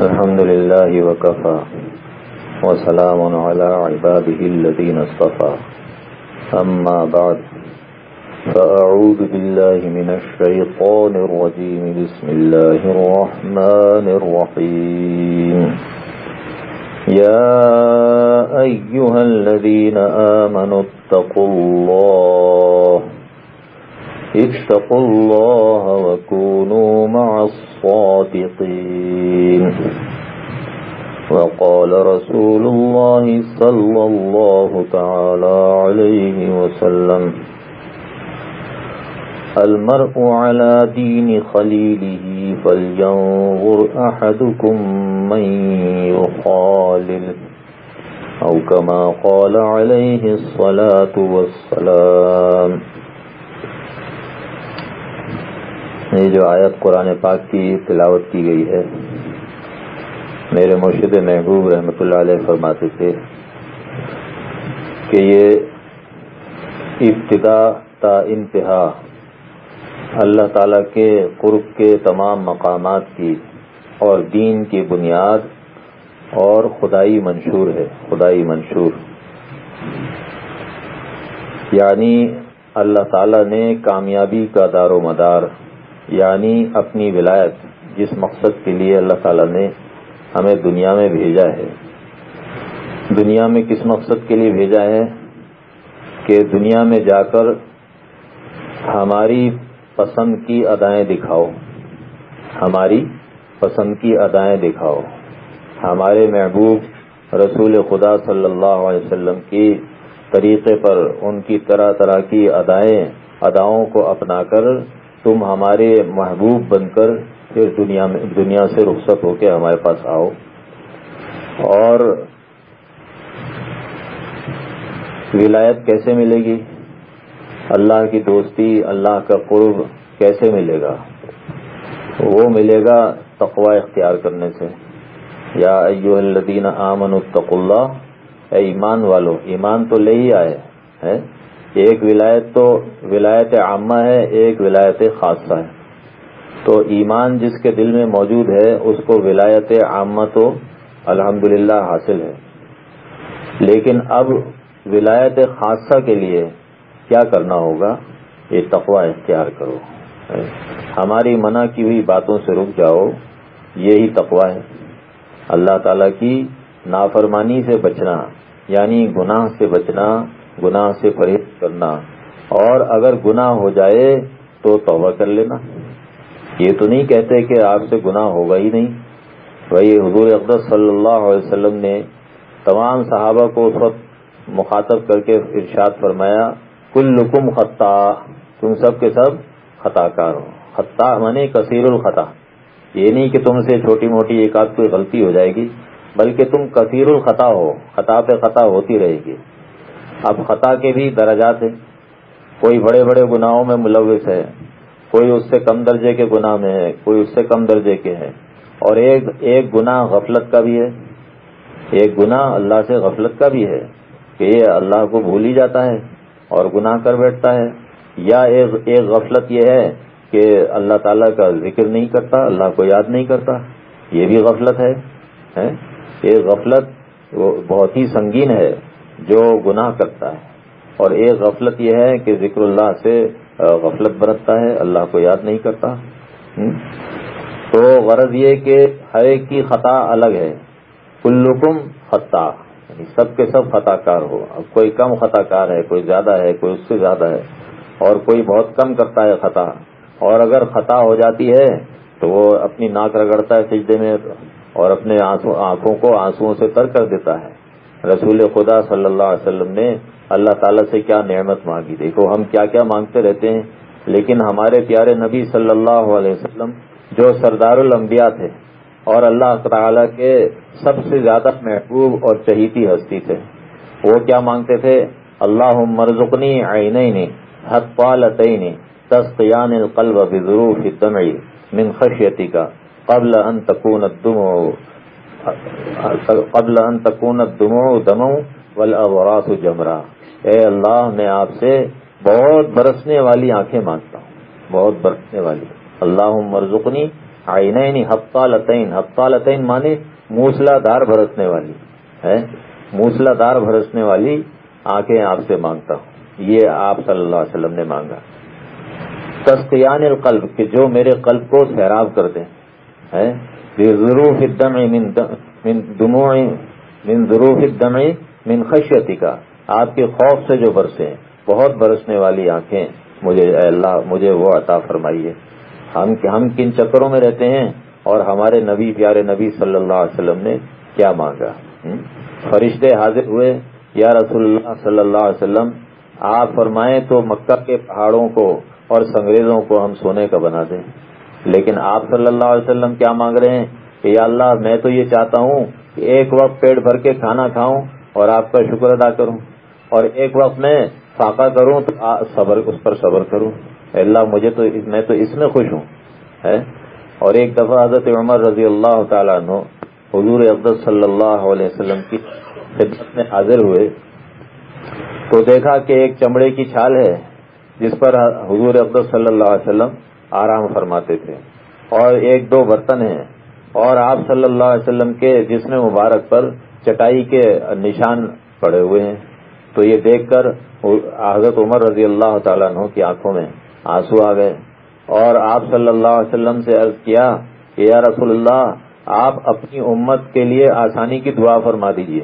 الحمد لله وكفى، وسلام على عباده الذين اصطفى. أما بعد، فأعوذ بالله من الشيطان الرجيم. بسم الله الرحمن الرحيم. يا أيها الذين آمنوا اتقوا الله اتقوا الله وكونوا مع الصادقين. وقال رسول الله صلى الله تعالى عليه وسلم المرء على دين خليله فلينظر أحدكم من يخالل. أو كما قال عليه الصلاة والسلام یہ جو آیت قرآن پاک کی تلاوت کی گئی ہے، میرے مرشد محبوب رحمۃ اللہ علیہ فرماتے تھے کہ یہ ابتدا تا انتہا اللہ تعالی کے قرب کے تمام مقامات کی اور دین کی بنیاد اور خدائی منشور ہے، خدائی منشور۔ یعنی اللہ تعالی نے کامیابی کا دار و مدار یعنی اپنی ولایت جس مقصد کے لیے اللہ تعالیٰ نے ہمیں دنیا میں بھیجا ہے۔ دنیا میں کس مقصد کے لیے بھیجا ہے؟ کہ دنیا میں جا کر ہماری پسند کی ادائیں دکھاؤ۔ ہماری پسند کی ادائیں دکھاؤ۔ ہمارے محبوب رسول خدا صلی اللہ علیہ وسلم کی طریقے پر ان کی طرح طرح کی ادائیں، اداؤں کو اپنا کر تم ہمارے محبوب بن کر پھر دنیا میں دنیا سے رخصت ہو کے ہمارے پاس آؤ۔ اور ولایت کیسے ملے گی؟ اللہ کی دوستی، اللہ کا قرب کیسے ملے گا؟ وہ ملے گا تقوا اختیار کرنے سے۔ یا ایو الدین آمن التق اللہ۔ اے ایمان والو، ایمان تو لے ہی آئے ایک ولایت تو ولایت عامہ ہے، ایک ولایت خاصہ ہے۔ تو ایمان جس کے دل میں موجود ہے، اس کو ولایت عامہ تو الحمد حاصل ہے۔ لیکن اب ولایت خاصہ کے لیے کیا کرنا ہوگا؟ یہ تقوا اختیار کرو۔ ہماری منع کی ہوئی باتوں سے رک جاؤ، یہی تقوا ہے۔ اللہ تعالی کی نافرمانی سے بچنا یعنی گناہ سے بچنا گناہ سے پرہیز کرنا۔ اور اگر گناہ ہو جائے تو توبہ کر لینا۔ یہ تو نہیں کہتے کہ آپ سے گناہ ہوگا ہی نہیں۔ وہی حضور اقدس صلی اللہ علیہ وسلم نے تمام صحابہ کو اس وقت مخاطب کر کے ارشاد فرمایا کل لکم خطا، تم سب کے سب خطا کار ہو۔ خطا منی کثیر الخطا۔ یہ نہیں کہ تم سے چھوٹی موٹی ایک آدھ کوئی غلطی ہو جائے گی، بلکہ تم کثیر الخطا ہو، خطا پہ خطا ہوتی رہے گی۔ اب خطا کے بھی درجات ہیں۔ کوئی بڑے بڑے گناہوں میں ملوث ہے، کوئی اس سے کم درجے کے گناہ میں ہے، کوئی اس سے کم درجے کے ہے۔ اور ایک ایک گناہ غفلت کا بھی ہے۔ ایک گناہ اللہ سے غفلت کا بھی ہے کہ یہ اللہ کو بھول ہی جاتا ہے اور گناہ کر بیٹھتا ہے۔ یا ایک غفلت یہ ہے کہ اللہ تعالیٰ کا ذکر نہیں کرتا، اللہ کو یاد نہیں کرتا، یہ بھی غفلت ہے ایک غفلت بہت ہی سنگین ہے۔ جو گناہ کرتا ہے۔ اور ایک غفلت یہ ہے کہ ذکر اللہ سے غفلت برتتا ہے، اللہ کو یاد نہیں کرتا۔ تو غرض یہ کہ ہر ایک کی خطا الگ ہے۔ کلکم خطا یعنی سب کے سب خطا کار ہو۔ اب کوئی کم خطا کار ہے، کوئی زیادہ ہے، کوئی اس سے زیادہ ہے۔ اور کوئی بہت کم کرتا ہے خطا۔ اور اگر خطا ہو جاتی ہے تو وہ اپنی ناک رگڑتا ہے سجدے میں اور اپنے آنکھوں کو آنسو سے تر کر دیتا ہے۔ رسول خدا صلی اللہ علیہ وسلم نے اللہ تعالیٰ سے کیا نعمت مانگی؟ دیکھو، ہم کیا کیا مانگتے رہتے ہیں، لیکن ہمارے پیارے نبی صلی اللہ علیہ وسلم جو سردار الانبیاء تھے اور اللہ تعالی کے سب سے زیادہ محبوب اور چہیتی ہستی تھے، وہ کیا مانگتے تھے؟ اللہ مرزنی آئینی حت پالعین تسقیان القلب بظروف الدمع من خشیتی کا قبل ان تکون الدم قبل ان تکون دمو دمو والاغراس جمرا۔ اے اللہ، میں آپ سے بہت برسنے والی آنکھیں مانگتا ہوں۔ بہت برسنے والی۔ اللہ مرزقنی آئینہ نہیں ہفتہ لطین ہفتہ لطین مانے موسلا دار برسنے والی۔ ہے؟ موسلا دار برسنے والی آنکھیں آپ سے مانگتا ہوں۔ یہ آپ صلی اللہ علیہ وسلم نے مانگا۔ تسقیان القلب، کہ جو میرے قلب کو سیراب کر دیں۔ ضرور من دموع، من ضرور الدم من خشیتی کا آپ کے خوف سے جو برسے ہیں بہت برسنے والی آنکھیں۔ مجھے اللہ، مجھے وہ عطا فرمائیے۔ ہم ہم کن چکروں میں رہتے ہیں اور ہمارے نبی، پیارے نبی صلی اللہ علیہ وسلم نے کیا مانگا؟ فرشتے حاضر ہوئے، یا رسول اللہ صلی اللہ علیہ وسلم، آپ فرمائیں تو مکہ کے پہاڑوں کو اور سنگریزوں کو ہم سونے کا بنا دیں۔ لیکن آپ صلی اللہ علیہ وسلم کیا مانگ رہے ہیں کہ یا اللہ میں تو یہ چاہتا ہوں کہ ایک وقت پیٹ بھر کے کھانا کھاؤں اور آپ کا شکر ادا کروں اور ایک وقت میں فاقہ کروں تو صبر اس پر صبر کروں۔ اللہ، مجھے تو میں تو اس میں خوش ہوں۔ اور ایک دفعہ حضرت عمر رضی اللہ تعالیٰ عنہ حضور عبد صلی اللہ علیہ وسلم کی خدمت میں حاضر ہوئے تو دیکھا کہ ایک چمڑے کی چھال ہے جس پر حضور عبد صلی اللہ علیہ وسلم آرام فرماتے تھے۔ اور ایک دو برتن ہیں۔ اور آپ صلی اللہ علیہ وسلم کے جسم مبارک پر چٹائی کے نشان پڑے ہوئے ہیں۔ تو یہ دیکھ کر حضرت عمر رضی اللہ تعالیٰ عنہ کی آنکھوں میں آنسو آ گئے۔ اور آپ صلی اللہ علیہ وسلم سے عرض کیا کہ یا رسول اللہ، آپ اپنی امت کے لیے آسانی کی دعا فرما دیجیے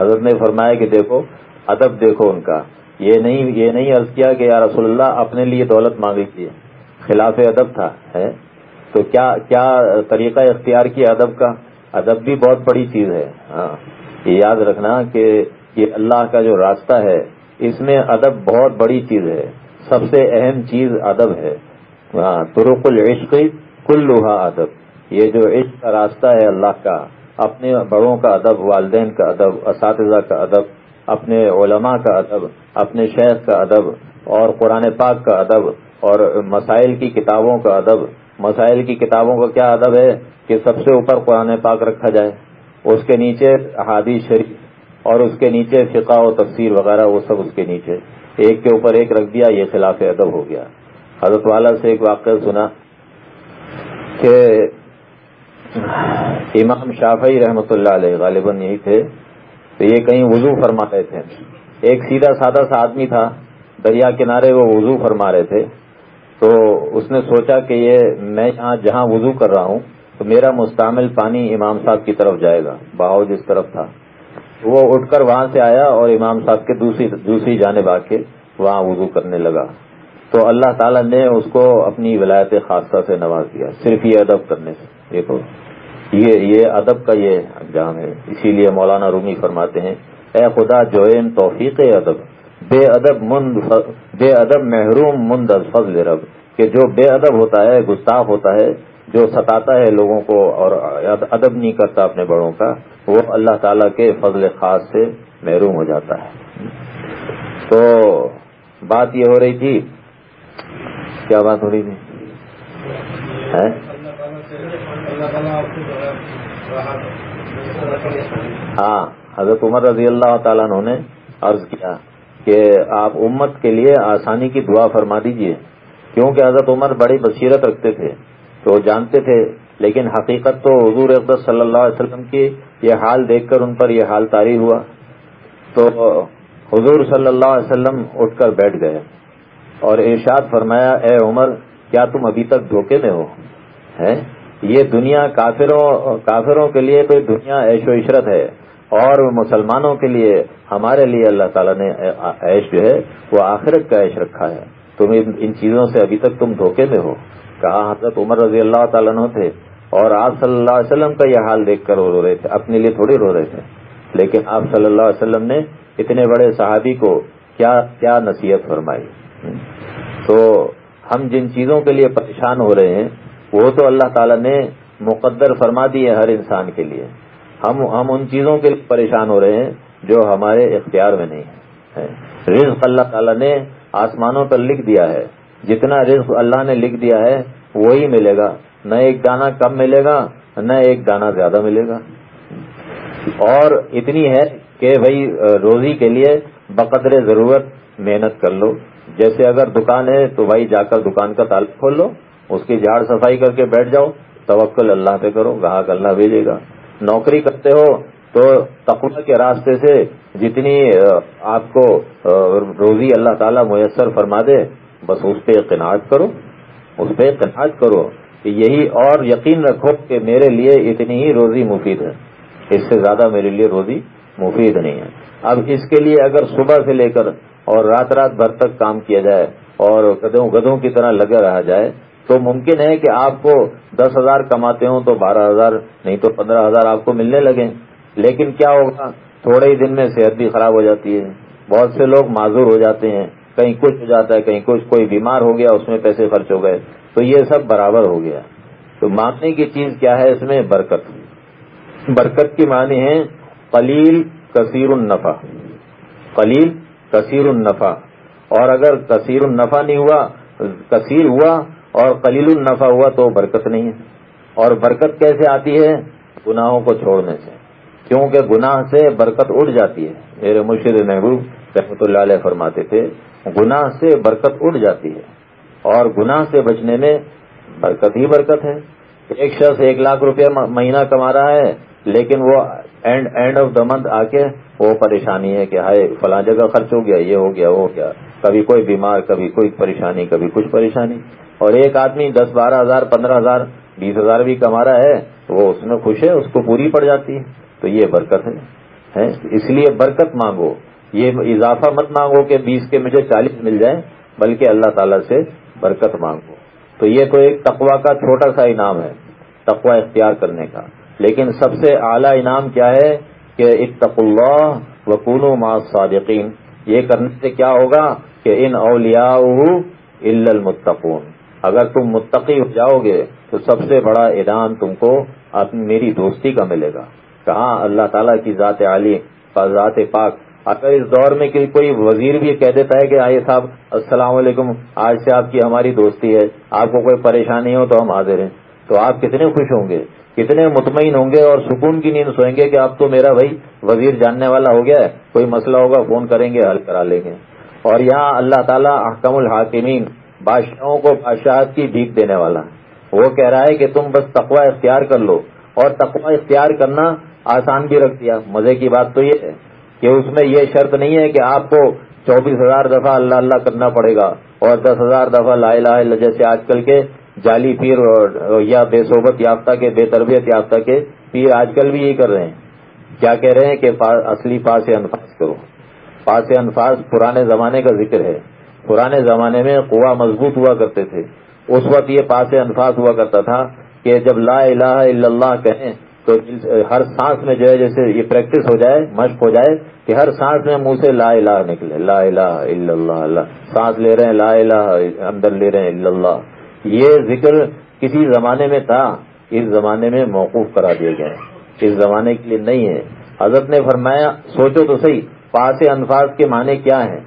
حضرت نے فرمایا کہ دیکھو، ادب دیکھو ان کا۔ یہ نہیں یہ نہیں عرض کیا کہ یا رسول اللہ، اپنے لیے دولت مانگ لیجیے خلاف ادب تھا، ہے؟ تو کیا کیا طریقہ اختیار کیا ادب کا؟ ادب بھی بہت بڑی چیز ہے ہاں۔ یہ یاد رکھنا کہ یہ اللہ کا جو راستہ ہے، اس میں ادب بہت بڑی چیز ہے۔ سب سے اہم چیز ادب ہے ہاں۔ ترک العشق کل لوہا ادب۔ یہ جو عشق کا راستہ ہے اللہ کا، اپنے بڑوں کا ادب، والدین کا ادب، اساتذہ کا ادب، اپنے علماء کا ادب، اپنے شیخ کا ادب، اور قرآن پاک کا ادب اور مسائل کی کتابوں کا ادب، مسائل کی کتابوں کا کیا ادب ہے کہ سب سے اوپر قرآن پاک رکھا جائے، اس کے نیچے حادیث شریف اور اس کے نیچے فقہ و تفسیر وغیرہ، وہ سب اس کے نیچے۔ ایک کے اوپر ایک رکھ دیا، یہ خلاف ادب ہو گیا۔ حضرت والا سے ایک واقعہ سنا کہ امام شافعی رحمۃ اللہ علیہ غالباً یہی تھے، تو یہ کہیں وضو فرما رہے تھے۔ ایک سیدھا سادہ سا آدمی تھا، دریا کنارے وہ وضو فرما رہے تھے۔ تو اس نے سوچا کہ یہ میں یہاں جہاں وضو کر رہا ہوں تو میرا مستعمل پانی امام صاحب کی طرف جائے گا بہاؤ جس طرف تھا۔ وہ اٹھ کر وہاں سے آیا اور امام صاحب کے دوسری دوسری جانب آ کے وہاں وضو کرنے لگا۔ تو اللہ تعالیٰ نے اس کو اپنی ولایت خاصہ سے نواز دیا صرف یہ ادب کرنے سے۔ دیکھو، یہ یہ ادب کا یہ انجام ہے۔ اسی لیے مولانا رومی فرماتے ہیں، اے خدا، جو توفیق ادب۔ بے ادب مند بے ادب محروم مند از فضل رب، کہ جو بے ادب ہوتا ہے، گستاخ ہوتا ہے، جو ستاتا ہے لوگوں کو اور ادب نہیں کرتا اپنے بڑوں کا، وہ اللہ تعالیٰ کے فضل خاص سے محروم ہو جاتا ہے۔ تو بات یہ ہو رہی تھی، کیا بات ہو رہی تھی؟ ہاں حضرت عمر رضی اللہ تعالیٰ نے عرض کیا۔ کہ آپ امت کے لیے آسانی کی دعا فرما دیجیے۔ کیونکہ حضرت عمر بڑی بصیرت رکھتے تھے، تو جانتے تھے، لیکن حقیقت تو حضور اقدس صلی اللہ علیہ وسلم کی یہ حال دیکھ کر ان پر یہ حال تاری ہوا۔ تو حضور صلی اللہ علیہ وسلم اٹھ کر بیٹھ گئے اور ارشاد فرمایا، اے عمر، کیا تم ابھی تک دھوکے میں ہو؟ یہ دنیا کافروں کافروں کے لیے کوئی دنیا عیش و عشرت ہے۔ اور مسلمانوں کے لیے ہمارے لیے اللہ تعالیٰ نے عیش جو ہے وہ آخرت کا عیش رکھا ہے۔ تم ان چیزوں سے ابھی تک تم دھوکے میں ہو۔ کہا حضرت عمر رضی اللہ تعالیٰ عنہ تھے اور آپ صلی اللہ علیہ وسلم کا یہ حال دیکھ کر رو رہے تھے۔ اپنے لیے تھوڑی رو رہے تھے۔ لیکن آپ صلی اللہ علیہ وسلم نے اتنے بڑے صحابی کو کیا کیا نصیحت فرمائی۔ تو ہم جن چیزوں کے لیے پریشان ہو رہے ہیں، وہ تو اللہ تعالیٰ نے مقدر فرما دی ہے ہر انسان کے لیے۔ ہم ہم ان چیزوں کے لیے پریشان ہو رہے ہیں جو ہمارے اختیار میں نہیں ہے۔ رزق اللہ تعالیٰ نے آسمانوں پر لکھ دیا ہے۔ جتنا رزق اللہ نے لکھ دیا ہے، وہی ملے گا۔ نہ ایک دانہ کم ملے گا، نہ ایک دانہ زیادہ ملے گا۔ اور اتنی ہے کہ بھائی، روزی کے لیے بقدر ضرورت محنت کر لو۔ جیسے اگر دکان ہے تو بھائی، جا کر دکان کا تعلق کھول لو، اس کی جھاڑ صفائی کر کے بیٹھ جاؤ، توکل اللہ پہ کرو، گاہک اللہ بھیجے گا۔ نوکری کرتے ہو تو تقوا کے راستے سے جتنی آپ کو روزی اللہ تعالیٰ میسر فرما دے، بس اس پہ قناعت کرو۔ اس پہ قناعت کرو کہ یہی اور یقین رکھو کہ میرے لیے اتنی ہی روزی مفید ہے۔ اس سے زیادہ میرے لیے روزی مفید نہیں ہے۔ اب اس کے لیے اگر صبح سے لے کر اور رات رات بھر تک کام کیا جائے اور گدوں گدوں کی طرح لگا رہا جائے تو ممکن ہے کہ آپ کو دس ہزار کماتے ہوں تو بارہ ہزار، نہیں تو پندرہ ہزار آپ کو ملنے لگے لیکن کیا ہوگا؟ تھوڑے ہی دن میں صحت بھی خراب ہو جاتی ہے۔ بہت سے لوگ معذور ہو جاتے ہیں۔ کہیں کچھ ہو جاتا ہے، کہیں کچھ، کوئی بیمار ہو گیا، اس میں پیسے خرچ ہو گئے۔ تو یہ سب برابر ہو گیا۔ تو مانگنے کی چیز کیا ہے؟ اس میں برکت۔ برکت کی معنی ہے قلیل کثیر النفع۔ قلیل کثیر النفع۔ اور اگر کثیر النفع نہیں ہوا، کثیر ہوا اور قلیل النفع ہوا تو برکت نہیں ہے۔ اور برکت کیسے آتی ہے؟ گناہوں کو چھوڑنے سے۔ کیونکہ گناہ سے برکت اٹھ جاتی ہے۔ میرے مرشد محبوب رحمۃ اللہ علیہ فرماتے تھے، گناہ سے برکت اٹھ جاتی ہے۔ اور گناہ سے بچنے میں برکت ہی برکت ہے۔ ایک شخص ایک لاکھ روپیہ مہینہ کما رہا ہے، لیکن وہ end end of the month آ کے وہ پریشانی ہے کہ ہائے، فلاں جگہ خرچ ہو گیا، یہ ہو گیا، وہ ہو گیا۔ کبھی کوئی بیمار، کبھی کوئی پریشانی، کبھی کچھ پریشانی۔ اور ایک آدمی دس بارہ ہزار، پندرہ ہزار، بیس ہزار بھی کما رہا ہے وہ اس میں خوش ہے، اس کو پوری پڑ جاتی ہے۔ تو یہ برکت ہے اس لیے برکت مانگو۔ یہ اضافہ مت مانگو کہ بیس کے مجھے چالیس مل جائے بلکہ اللہ تعالیٰ سے برکت مانگو۔ تو یہ تو ایک تقوا کا چھوٹا سا انعام ہے تقوا اختیار کرنے کا۔ لیکن سب سے اعلیٰ انعام کیا ہے کہ اتق اللہ وکون ما صادقین یہ کرنے سے کیا ہوگا کہ ان اولیاء المتقون۔ اگر تم متقی ہو جاؤ گے تو سب سے بڑا انعام تم کو میری دوستی کا ملے گا۔ کہاں اللہ تعالیٰ کی ذات علی ذات پاک۔ اگر اس دور میں کوئی وزیر بھی کہہ دیتا ہے کہ آئیے صاحب، السلام علیکم، آج سے آپ کی ہماری دوستی ہے، آپ کو کوئی پریشانی ہو تو ہم حاضر ہیں۔ تو آپ کتنے خوش ہوں گے، کتنے مطمئن ہوں گے اور سکون کی نیند سوئیں گے کہ اب تو میرا بھائی وزیر جاننے والا ہو گیا ہے۔ کوئی مسئلہ ہوگا، فون کریں گے، حل کرا لیں گے۔ اور یہاں اللہ تعالیٰ احکم الحاکمین بادشاہوں کو بادشاہت کی بھیک دینے والا وہ کہہ رہا ہے کہ تم بس تقوا اختیار کر لو اور تقوا اختیار کرنا آسان بھی رکھ دیا۔ مزے کی بات تو یہ ہے کہ اس میں یہ شرط نہیں ہے کہ آپ کو چوبیس ہزار دفعہ اللہ اللہ کرنا پڑے گا اور دس ہزار دفعہ لا الہ جیسے آج کل کے جعلی پیر یا بے صحبت یافتہ کے، بے تربیت یافتہ کے پیر آج کل بھی یہی کر رہے ہیں۔ کیا کہہ رہے ہیں کہ اصلی پاس انفاظ کرو۔ پاس انفاظ پرانے زمانے کا ذکر ہے۔ پرانے زمانے میں کنواں مضبوط ہوا کرتے تھے۔ اس وقت یہ پاس انفاظ ہوا کرتا تھا کہ جب لا الہ الا اللہ کہیں تو ہر سانس میں جو ہے جیسے یہ پریکٹس ہو جائے، مشق ہو جائے کہ ہر سانس میں منہ سے لا الہ نکلے۔ لا الہ الا اللہ اللہ۔ سانس لے رہے ہیں، لا الہ اندر لے رہے ہیں، الا اللہ۔ یہ ذکر کسی زمانے میں تھا، اس زمانے میں موقوف کرا دیے گئے اس زمانے کے لیے نہیں ہے۔ حضرت نے فرمایا، سوچو تو صحیح، پاس انفاظ کے معنی کیا ہیں؟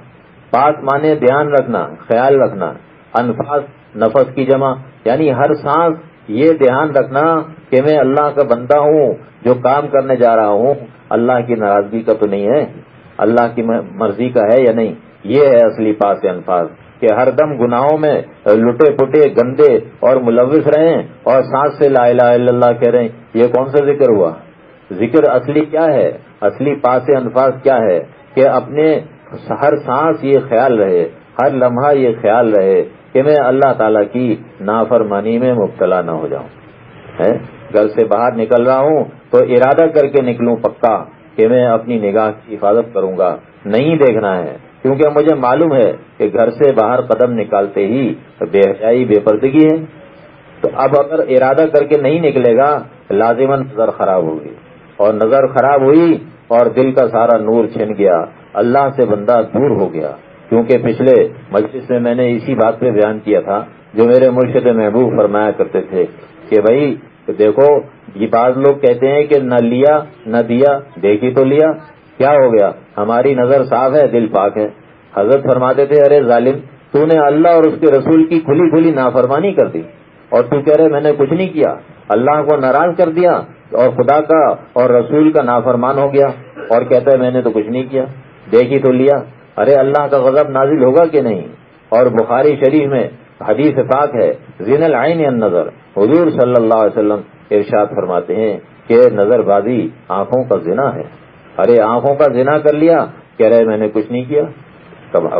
پاس معنی دھیان رکھنا، خیال رکھنا انفاظ نفس کی جمع یعنی ہر سانس یہ دھیان رکھنا کہ میں اللہ کا بندہ ہوں، جو کام کرنے جا رہا ہوں۔ اللہ کی ناراضگی کا تو نہیں ہے، اللہ کی مرضی کا ہے یا نہیں؟ یہ ہے اصلی پاس انفاظ کہ ہر دم گناہوں میں لٹے پٹے گندے اور ملوث رہے اور سانس سے لا الہ الا اللہ کہہ رہے ہیں یہ کون سا ذکر ہوا؟ ذکر اصلی کیا ہے؟ اصلی پاس انفاظ کیا ہے کہ اپنے ہر سانس یہ خیال رہے، ہر لمحہ یہ خیال رہے کہ میں اللہ تعالیٰ کی نافرمانی میں مبتلا نہ ہو جاؤں۔ گھر سے باہر نکل رہا ہوں تو ارادہ کر کے نکلوں پکا کہ میں اپنی نگاہ کی حفاظت کروں گا۔ نہیں دیکھنا ہے، کیونکہ مجھے معلوم ہے کہ گھر سے باہر قدم نکالتے ہی بے حیائی، بے پردگی ہے۔ تو اب اگر ارادہ کر کے نہیں نکلے گا لازمن نظر خراب ہوگی۔ اور نظر خراب ہوئی اور دل کا سارا نور چھن گیا۔ اللہ سے بندہ دور ہو گیا۔ کیونکہ پچھلے مجلس میں میں نے اسی بات پہ بیان کیا تھا جو میرے مرشد محبوب فرمایا کرتے تھے کہ بھائی، دیکھو، یہ بعض لوگ کہتے ہیں کہ نہ لیا، نہ دیا، دیکھی تو لیا، کیا ہو گیا؟ ہماری نظر صاف ہے، دل پاک ہے۔ حضرت فرماتے تھے، ارے ظالم، تو نے اللہ اور اس کے رسول کی کھلی کھلی نافرمانی کر دی۔ اور تو کہہ رہے، میں نے کچھ نہیں کیا۔ اللہ کو ناراض کر دیا اور خدا کا اور رسول کا نافرمان ہو گیا۔ اور کہتا ہے، میں نے تو کچھ نہیں کیا۔ دیکھی تو لیا۔ ارے اللہ کا غضب نازل ہوگا کہ نہیں؟ اور بخاری شریف میں حدیث پاک ہے، زین العین نظر۔ حضور صلی اللہ علیہ وسلم ارشاد فرماتے ہیں کہ نظر بازی آنکھوں کا زنا ہے۔ ارے آنکھوں کا زنا کر لیا، کہہ رہے میں نے کچھ نہیں کیا۔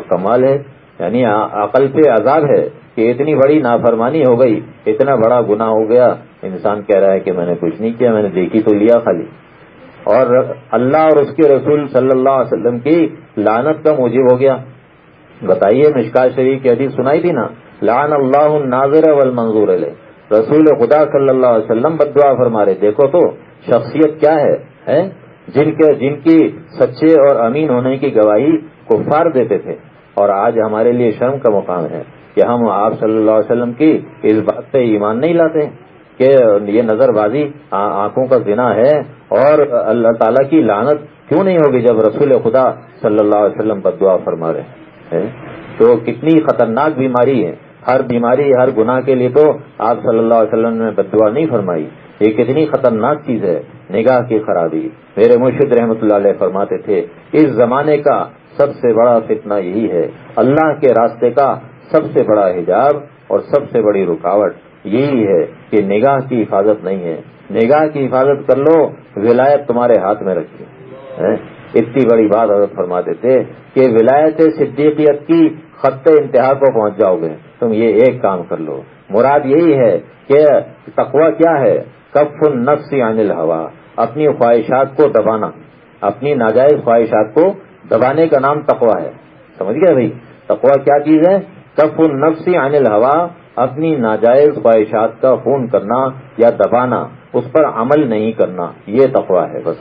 کمال ہے۔ یعنی عقل پہ عذاب ہے کہ اتنی بڑی نافرمانی ہو گئی، اتنا بڑا گنا ہو گیا۔ انسان کہہ رہا ہے کہ میں نے کچھ نہیں کیا، میں نے دیکھی تو لیا خالی۔ اور اللہ اور اس کے رسول صلی اللہ علیہ وسلم کی لانت کا موجب ہو گیا۔ بتائیے مشکا شریف کی حدیث سنائی تھی نا؟ لان اللہ ناظر منظور علیہ۔ رسول خدا صلی اللہ علیہ وسلم بدعا فرما رہے، دیکھو تو شخصیت کیا ہے جن کے، جن کی سچے اور امین ہونے کی گواہی کفار دیتے تھے۔ اور آج ہمارے لیے شرم کا مقام ہے کہ ہم آپ صلی اللہ علیہ وسلم کی اس بات پہ ایمان نہیں لاتے۔ کہ یہ نظر بازی آنکھوں کا زنا ہے اور اللہ تعالیٰ کی لانت کیوں نہیں ہوگی جب رسول خدا صلی اللہ علیہ وسلم بد دعا فرما رہے ہیں؟ تو کتنی خطرناک بیماری ہے۔ ہر بیماری، ہر گناہ کے لیے تو آپ صلی اللہ علیہ وسلم نے بد دعا نہیں فرمائی۔ یہ کتنی خطرناک چیز ہے۔ نگاہ کی خرابی۔ میرے مرشد رحمۃ اللہ علیہ فرماتے تھے، اس زمانے کا سب سے بڑا فتنہ یہی ہے۔ اللہ کے راستے کا سب سے بڑا حجاب اور سب سے بڑی رکاوٹ۔ یہی ہے کہ نگاہ کی حفاظت نہیں ہے۔ نگاہ کی حفاظت کر لو، ولایت تمہارے ہاتھ میں رکھیے ہاں؟ اتنی بڑی بات حضرت فرماتے تھے کہ ولایت صدیقیت کی خط انتہا کو پہنچ جاؤ گے۔ تم یہ ایک کام کر لو۔ مراد یہی ہے کہ تقوی کیا ہے؟ کف النفس عن الہوا۔ اپنی خواہشات کو دبانا۔ اپنی ناجائز خواہشات کو دبانے کا نام تقوا ہے۔ سمجھ گئے بھائی؟ تقوا کیا چیز ہے؟ کف النفس عن الہوا۔ اپنی ناجائز خواہشات کا خون کرنا یا دبانا، اس پر عمل نہیں کرنا، یہ تقوا ہے بس۔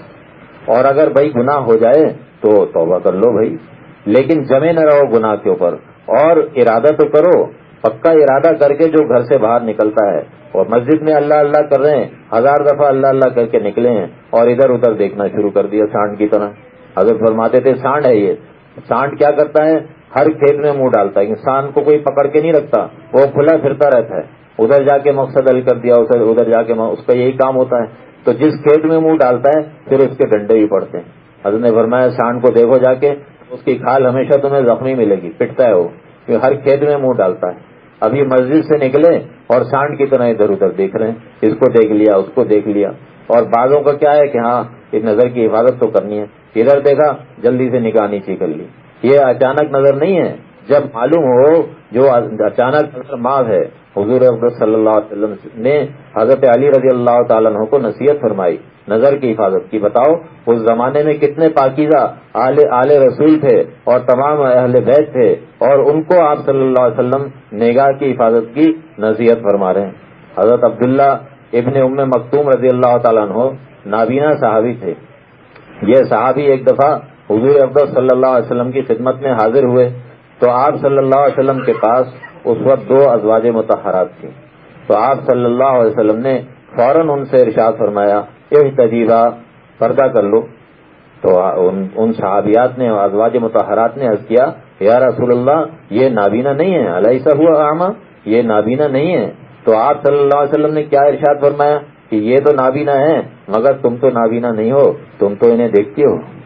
اور اگر بھائی گناہ ہو جائے تو توبہ کر لو بھائی۔ لیکن جمے نہ رہو گناہ کے اوپر، اور ارادہ تو کرو، پکا ارادہ کر کے جو گھر سے باہر نکلتا ہے۔ اور مسجد میں اللہ اللہ کر رہے ہیں، ہزار دفعہ اللہ اللہ کر کے نکلے ہیں، اور ادھر ادھر دیکھنا شروع کر دیا سانڈ کی طرح۔ حضرت فرماتے تھے، سانڈ ہے یہ۔ سانڈ کیا کرتا ہے؟ ہر کھیت میں منہ ڈالتا ہے۔ انسان کو کوئی پکڑ کے نہیں رکھتا، وہ کھلا پھرتا رہتا ہے۔ ادھر جا کے مقصد حل کر دیا، ادھر جا کے اس کا یہی کام ہوتا ہے۔ تو جس کھیت میں منہ ڈالتا ہے، پھر اس کے ڈنڈے بھی پڑتے ہیں۔ حضرت نے فرمایا سانڈ کو دیکھو جا کے، اس کی کھال ہمیشہ تمہیں زخمی ملے گی، پٹتا ہے وہ ہر کھیت میں منہ ڈالتا ہے۔ ابھی مسجد سے نکلے اور سانڈ کی طرح ادھر ادھر دیکھ رہے ہیں۔ اس کو دیکھ لیا، اس کو دیکھ لیا۔ اور بعضوں کا کیا ہے کہ ہاں اس نظر کی حفاظت تو کرنی ہے۔ ادھر دیکھا، جلدی سے نکاح نیچے کر لی۔ یہ اچانک نظر نہیں ہے۔ جب معلوم ہو جو اچانک نظر معاف ہے، حضور صلی اللہ علیہ وسلم نے حضرت علی رضی اللہ تعالیٰ عنہ کو نصیحت فرمائی، نظر کی حفاظت کی، بتاؤ اس زمانے میں کتنے پاکیزہ آل رسول تھے اور تمام اہل بیت تھے اور ان کو آپ صلی اللہ علیہ وسلم نگاہ کی حفاظت کی نصیحت فرما رہے ہیں۔ حضرت عبداللہ ابن ام مکتوم رضی اللہ تعالیٰ عنہ نابینا صحابی تھے۔ یہ صحابی ایک دفعہ حضور افضل صلی اللہ علیہ وسلم کی خدمت میں حاضر ہوئے تو آپ صلی اللہ علیہ وسلم کے پاس اس وقت دو ازواج متحرات تھیں تو آپ صلی اللہ علیہ وسلم نے فوراً ان سے ارشاد فرمایا یہ تجیبہ پردہ کر لو۔ تو ان صحابیات نے، ازواج متحرات نے حض کیا، یا رسول اللہ، یہ نابینا نہیں ہے علیہ سا ہوا عامہ یہ نابینا نہیں ہے تو آپ صلی اللہ علیہ وسلم نے کیا ارشاد فرمایا؟ کہ یہ تو نابینا ہے مگر تم تو نابینا نہیں ہو، تم تو انہیں دیکھتی ہو۔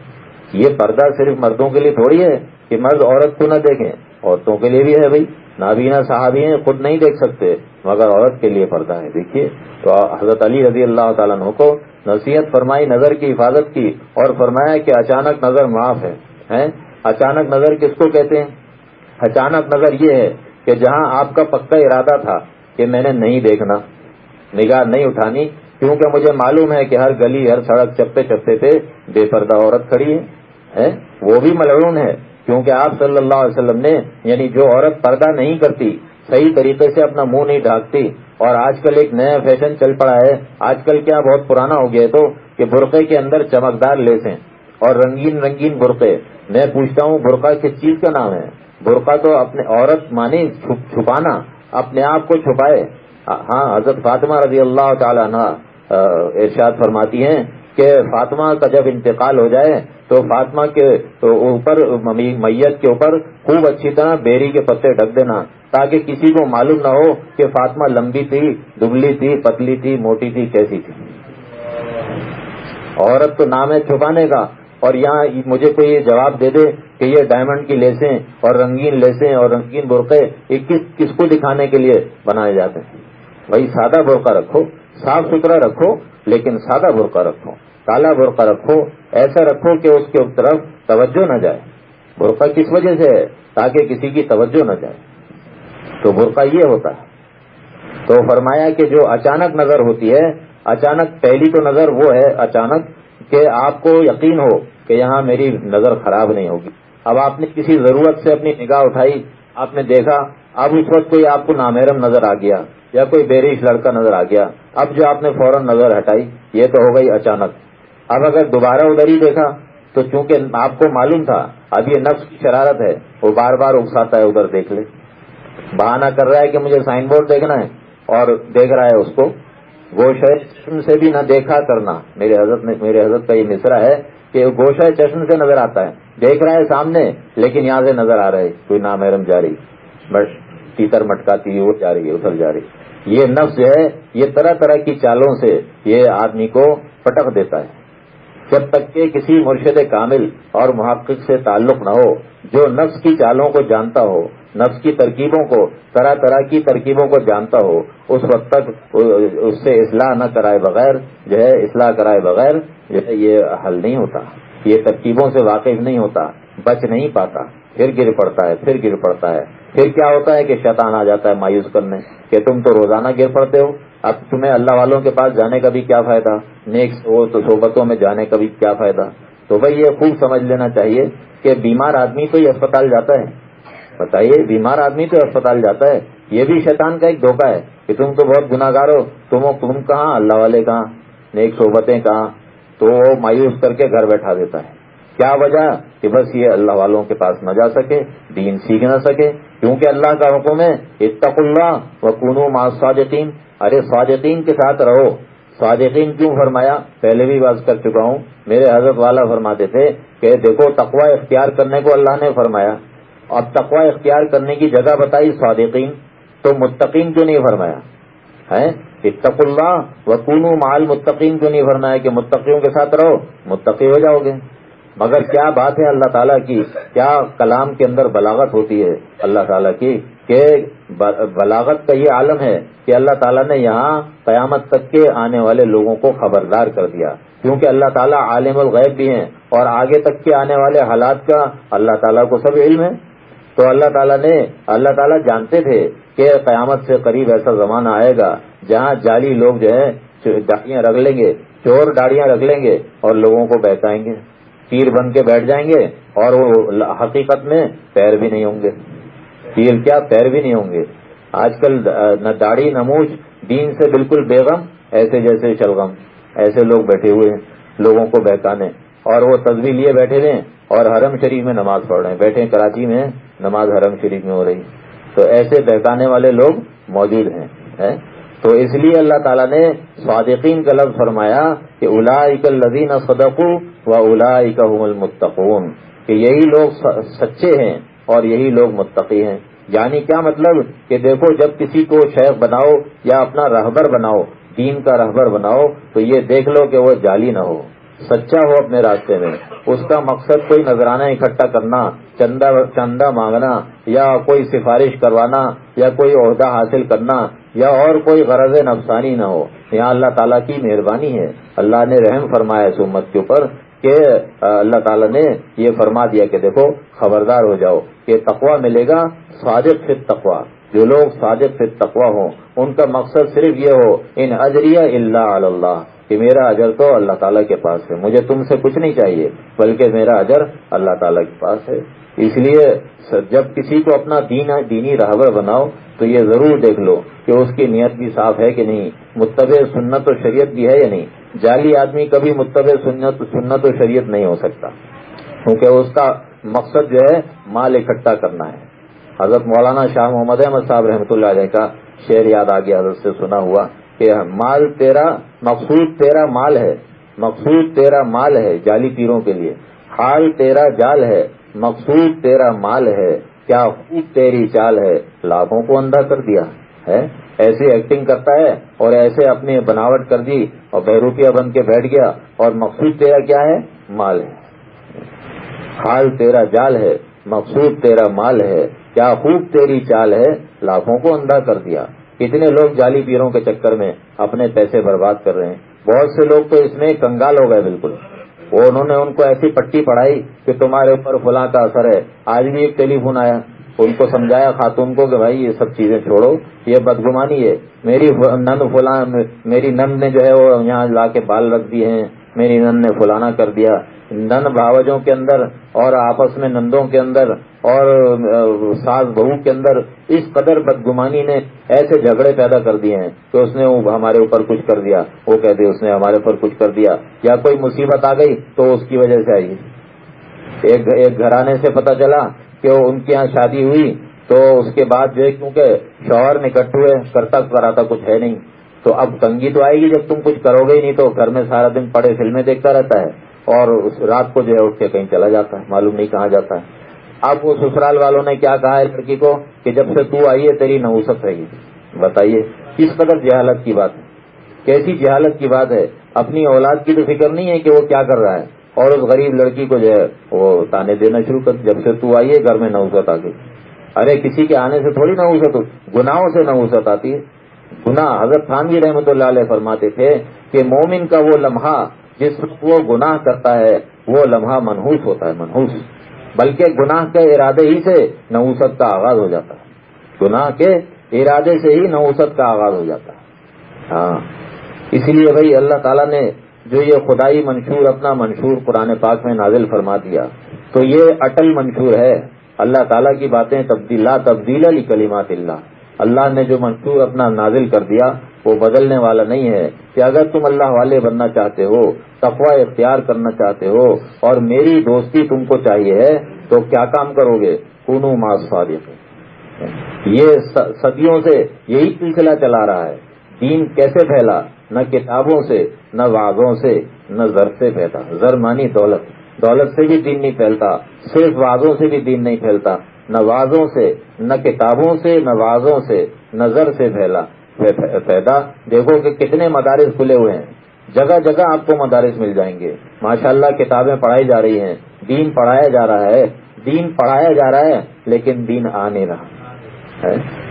یہ پردہ صرف مردوں کے لیے تھوڑی ہے کہ مرد عورت کو نہ دیکھیں، عورتوں کے لیے بھی ہے بھائی۔ نابینا صحابی ہیں، خود نہیں دیکھ سکتے، مگر عورت کے لیے پردہ ہے۔ دیکھیے، تو حضرت علی رضی اللہ تعالیٰ عنہ کو نصیحت فرمائی، نظر کی، حفاظت کی اور فرمایا کہ اچانک نظر معاف ہے۔ اچانک نظر کس کو کہتے ہیں؟ اچانک نظر یہ ہے کہ جہاں آپ کا پکا ارادہ تھا کہ میں نے نہیں دیکھنا، نگاہ نہیں اٹھانی کیونکہ مجھے معلوم ہے کہ ہر گلی، ہر سڑک چپے چپے پہ بے پردہ عورت کھڑی ہے وہ بھی ملعون ہے۔ کیونکہ آپ صلی اللہ علیہ وسلم نے یعنی جو عورت پردہ نہیں کرتی، صحیح طریقے سے اپنا منہ نہیں ڈھانکتی۔ اور آج کل ایک نیا فیشن چل پڑا ہے۔ آج کل کیا بہت پرانا ہو گیا تو، کہ برقعے کے اندر چمکدار لیسیں۔ اور رنگین رنگین برقعے۔ میں پوچھتا ہوں برقع کس چیز کا نام ہے؟ برقع تو اپنے عورت مانی چھپانا، اپنے آپ کو چھپائے۔ ہاں حضرت فاطمہ رضی اللہ تعالیٰ عنہ ارشاد فرماتی ہیں کہ فاطمہ کا جب انتقال ہو جائے تو فاطمہ کے اوپر میت کے اوپر خوب اچھی طرح بیری کے پتے ڈھک دینا، تاکہ کسی کو معلوم نہ ہو کہ فاطمہ لمبی تھی، دبلی تھی، پتلی تھی، موٹی تھی، کیسی تھی۔ عورت تو نام ہے چھپانے کا، اور یہاں مجھے کوئی یہ جواب دے دے کہ یہ ڈائمنڈ کی لیسیں اور رنگین لیسیں اور رنگین برقعے، یہ کس کس کو دکھانے کے لیے بنائے جاتے ہیں؟ بھائی سادہ برقع رکھو۔ صاف ستھرا رکھو، لیکن سادہ برقع رکھو۔ کالا برقع رکھو، ایسا رکھو کہ اس کے طرف توجہ نہ جائے۔ برقع کس وجہ سے ہے؟ تاکہ کسی کی توجہ نہ جائے۔ تو برقع یہ ہوتا ہے۔ تو فرمایا کہ جو اچانک نظر ہوتی ہے، اچانک پہلی تو نظر وہ ہے اچانک کہ آپ کو یقین ہو کہ یہاں میری نظر خراب نہیں ہوگی۔ اب آپ نے کسی ضرورت سے اپنی نگاہ اٹھائی، آپ نے دیکھا، اب اس وقت کوئی آپ کو نامحرم نظر آ گیا یا کوئی بیریش لڑکا نظر آ گیا۔ اب جو آپ نے فوراً نظر ہٹائی، یہ تو ہو گئی اچانک۔ اب اگر دوبارہ ادھر ہی دیکھا، تو چونکہ آپ کو معلوم تھا، اب یہ نفس شرارت ہے، وہ بار بار اکساتا ہے ادھر دیکھ لے۔ بہانہ کر رہا ہے کہ مجھے سائن بورڈ دیکھنا ہے اور دیکھ رہا ہے اس کو۔ گوشہ چشم سے بھی نہ دیکھا کرنا۔ میرے حضرت میرے حضرت کا یہ مصرا ہے کہ گوشہ چشم سے نظر آتا ہے۔ دیکھ رہا ہے سامنے، لیکن یہاں سے نظر آ رہا ہے۔ کوئی نامحرم جاری۔ بس، تیتر مٹکاتی وہ جا رہی ہے، ادھر جا رہی۔ یہ نفس جو ہے، یہ طرح طرح کی چالوں سے یہ آدمی کو پٹک دیتا ہے۔ جب تک کہ کسی مرشد کامل اور محقق سے تعلق نہ ہو، جو نفس کی چالوں کو جانتا ہو، نفس کی ترکیبوں کو، طرح طرح کی ترکیبوں کو جانتا ہو، اس وقت تک اس سے اصلاح نہ کرائے بغیر، جو ہے، اصلاح کرائے بغیر، جو ہے، یہ حل نہیں ہوتا۔ یہ ترکیبوں سے واقف نہیں ہوتا، بچ نہیں پاتا۔ پھر گر پڑتا ہے، پھر گر پڑتا ہے۔ پھر کیا ہوتا ہے کہ شیطان آ جاتا ہے مایوس کرنے کہ تم تو روزانہ گر پڑتے ہو، اب تمہیں اللہ والوں کے پاس جانے کا بھی کیا فائدہ؟ نیکسٹ وہ تو صحبتوں میں جانے کا بھی کیا فائدہ؟ تو بھائی یہ خوب سمجھ لینا چاہیے کہ بیمار آدمی تو یہ اسپتال جاتا ہے۔ بتائیے، بیمار آدمی تو اسپتال جاتا ہے؟ یہ بھی شیطان کا ایک دھوکہ ہے کہ تم تو بہت گناگار ہو۔ تم تم کہاں؟ اللہ والے کہاں؟ نیک صحبتیں کہاں؟ تو وہ مایوس کر کے گھر بیٹھا دیتا ہے۔ کیا وجہ؟ کہ بس یہ اللہ والوں کے پاس نہ جا سکے، دین سیکھ نہ سکے۔ کیونکہ اللہ کا حکم ہے اتق اللہ و کنو صادقین ارے صادقین کے ساتھ رہو۔ صادقین کیوں فرمایا؟ پہلے بھی بات کر چکا ہوں۔ میرے حضرت والا فرماتے تھے کہ دیکھو تقوا اختیار کرنے کو اللہ نے فرمایا۔ اور تقوا اختیار کرنے کی جگہ بتائی صادقین، تو متقین کیوں نہیں فرمایا؟ ہے اتق اللہ و کنو المتقین کیوں نہیں فرمایا کہ متقیوں کے ساتھ رہو؟ متقی ہو جاؤ گے۔ مگر کیا بات ہے اللہ تعالیٰ کی؟ کیا کلام کے اندر بلاغت ہوتی ہے اللہ تعالیٰ کی کہ بلاغت کا یہ عالم ہے کہ اللہ تعالیٰ نے یہاں قیامت تک کے آنے والے لوگوں کو خبردار کر دیا۔ کیونکہ اللہ تعالیٰ عالم الغیب بھی ہیں اور آگے تک کے آنے والے حالات کا اللہ تعالیٰ کو سب علم ہے۔ تو اللہ تعالیٰ نے، اللہ تعالیٰ جانتے تھے کہ قیامت سے قریب ایسا زمانہ آئے گا جہاں جعلی لوگ جو ہے داڑیاں رکھ لیں گے، چور داڑیاں رکھ لیں گے اور لوگوں کو بہتائیں گے۔ پیر بن کے بیٹھ جائیں گے اور وہ حقیقت میں پیر بھی نہیں ہوں گے۔ پیر کیا پیر بھی نہیں ہوں گے؟ آج کل نہ داڑھی، نہ موچ، دین سے بالکل بیگم ایسے جیسے شلغم۔ ایسے لوگ بیٹھے ہوئے ہیں، لوگوں کو بہکانے۔ اور وہ تصویر لیے بیٹھے ہوئے اور حرم شریف میں نماز پڑھ رہے ہیں۔ بیٹھے کراچی میں نماز حرم شریف میں ہو رہی۔ تو ایسے بہکانے والے لوگ موجود ہیں؟ تو اس لیے اللہ تعالیٰ نے صادقین کا لفظ فرمایا کہ الا الدین صدق و الا المتقون، کہ یہی لوگ سچے ہیں اور یہی لوگ متقی ہیں۔ یعنی کیا مطلب؟ کہ دیکھو جب کسی کو شیخ بناؤ یا اپنا رہبر بناؤ، دین کا رہبر بناؤ، تو یہ دیکھ لو کہ وہ جعلی نہ ہو، سچا ہو اپنے راستے میں۔ اس کا مقصد کوئی نذرانہ اکٹھا کرنا، چندہ چندہ مانگنا یا کوئی سفارش کروانا یا کوئی عہدہ حاصل کرنا یا اور کوئی غرض نفسانی نہ ہو۔ یہاں اللہ تعالیٰ کی مہربانی ہے۔ اللہ نے رحم فرمایا اس امت کے اوپر کہ اللہ تعالیٰ نے یہ فرما دیا کہ دیکھو، خبردار ہو جاؤ کہ تقوا ملے گا صادق فت تقوا جو لوگ صادق فت تقوا ہوں، ان کا مقصد صرف یہ ہو، ان اجریہ اللہ اللہ، کہ میرا اجر تو اللہ تعالیٰ کے پاس ہے۔ مجھے تم سے کچھ نہیں چاہیے، بلکہ میرا اجر اللہ تعالیٰ کے پاس ہے۔ اس لیے جب کسی کو اپنا دین، دینی رہبر بناؤ تو یہ ضرور دیکھ لو کہ اس کی نیت بھی صاف ہے کہ نہیں، متبع سنت و شریعت بھی ہے یا نہیں۔ جعلی آدمی کبھی متبع سنت سنت و شریعت نہیں ہو سکتا، کیونکہ اس کا مقصد جو ہے مال اکٹھا کرنا ہے۔ حضرت مولانا شاہ محمد احمد صاحب رحمۃ اللہ علیہ کا شعر یاد آ گیا حضرت سے سنا ہوا کہ مال تیرا مقصود تیرا مال ہے، مقصود تیرا مال ہے جالی پیروں کے لیے، حال تیرا جال ہے مقصود تیرا مال ہے، کیا خوب تیری چال ہے؟ لاکھوں کو اندھا کر دیا، ہے؟ ایسی ایکٹنگ کرتا ہے اور ایسے اپنی بناوٹ کر دی اور بہروپیہ بن کے بیٹھ گیا، اور مقصود تیرا کیا ہے؟ مال ہے۔ حال تیرا جال ہے، مقصود تیرا مال ہے، کیا خوب تیری چال ہے؟ لاکھوں کو اندھا کر دیا۔ اتنے لوگ جعلی پیروں کے چکر میں اپنے پیسے برباد کر رہے ہیں۔ بہت سے لوگ تو اس میں کنگال ہو گئے، بالکل۔ انہوں نے ان کو ایسی پٹی پڑھائی کہ تمہارے اوپر فلاں کا اثر ہے۔ آج بھی ایک ٹیلی فون آیا، ان کو سمجھایا خاتون کو کہ بھائی یہ سب چیزیں چھوڑو، یہ بدگمانی ہے۔ میری نند فلاں، میری نند نے جو ہے وہ یہاں لا کے بال رکھ دیے ہیں۔ میری نند نے فلانا کر دیا۔ نند بھاوجوں کے اندر اور آپس میں نندوں کے اندر اور ساس بہو کے اندر اس قدر بدگمانی نے ایسے جھگڑے پیدا کر دیے ہیں کہ اس نے ہمارے اوپر کچھ کر دیا۔ وہ کہتے اس نے ہمارے اوپر کچھ کر دیا۔ یا کوئی مصیبت آ گئی تو اس کی وجہ سے آئی۔ ایک گھرانے سے پتا چلا کہ ان کے یہاں شادی ہوئی تو اس کے بعد جو ہے کیونکہ شوہر نکٹ ہوئے، کرتا کراتا کچھ ہے نہیں۔ تو اب تنگی تو آئے گی جب تم کچھ کرو گے ہی نہیں تو گھر میں سارا دن پڑے فلمیں دیکھتا رہتا ہے اور رات کو جو ہے اٹھ کے کہیں چلا جاتا ہے، معلوم نہیں کہاں جاتا ہے۔ اب وہ سسرال والوں نے کیا کہا ہے لڑکی کو کہ جب سے تو آئی ہے تیری نوسط رہی۔ بتائیے، کس قدر جہالت کی بات ہے؟ کیسی جہالت کی بات ہے؟ اپنی اولاد کی تو فکر نہیں ہے کہ وہ کیا کر رہا ہے۔ اور اس غریب لڑکی کو جو ہے وہ تانے دینا شروع کر، جب سے تو آئی ہے گھر میں نوسط آ گئی ارے، کسی کے آنے سے تھوڑی نوسط گناہوں سے نوسط آتی ہے۔ گناہ۔ حضرت خانوی رحمۃ اللہ علیہ فرماتے تھے کہ مومن کا وہ لمحہ جس وہ گناہ کرتا ہے، وہ لمحہ منحوس ہوتا ہے، منحوس۔ بلکہ گناہ کے ارادے ہی سے نوسط کا آغاز ہو جاتا ہے۔ گناہ کے ارادے سے ہی نوسط کا آغاز ہو جاتا ہے۔ ہاں۔ اسی لیے بھائی اللہ تعالیٰ نے جو یہ خدائی منشور، اپنا منشور قرآن پاک میں نازل فرما دیا، تو یہ اٹل منشور ہے۔ اللہ تعالیٰ کی باتیں تبدیل تبدیل علی کلیمات اللہ۔ اللہ نے جو منصور اپنا نازل کر دیا، وہ بدلنے والا نہیں ہے۔ کہ اگر تم اللہ والے بننا چاہتے ہو تقوا اختیار کرنا چاہتے ہو، اور میری دوستی تم کو چاہیے ہے، تو کیا کام کرو گے؟ کنو ماس فارغ یہ صدیوں سے یہی سلسلہ چلا رہا ہے۔ دین کیسے پھیلا؟ نہ کتابوں سے، نہ واضحوں سے، نہ زر سے پھیلا۔ زر مانی دولت۔ دولت سے بھی دین نہیں پھیلتا، صرف واضحوں سے بھی دین نہیں پھیلتا۔ نوازوں سے، نہ کتابوں سے نوازوں سے، نظر سے پھیلا پیدا۔ دیکھو کہ کتنے مدارس کھلے ہوئے ہیں۔ جگہ جگہ آپ کو مدارس مل جائیں گے۔ ماشاء اللہ کتابیں پڑھائی جا رہی ہیں۔ دین پڑھایا جا رہا ہے۔ دین پڑھایا جا رہا ہے، لیکن دین آ نہیں رہا۔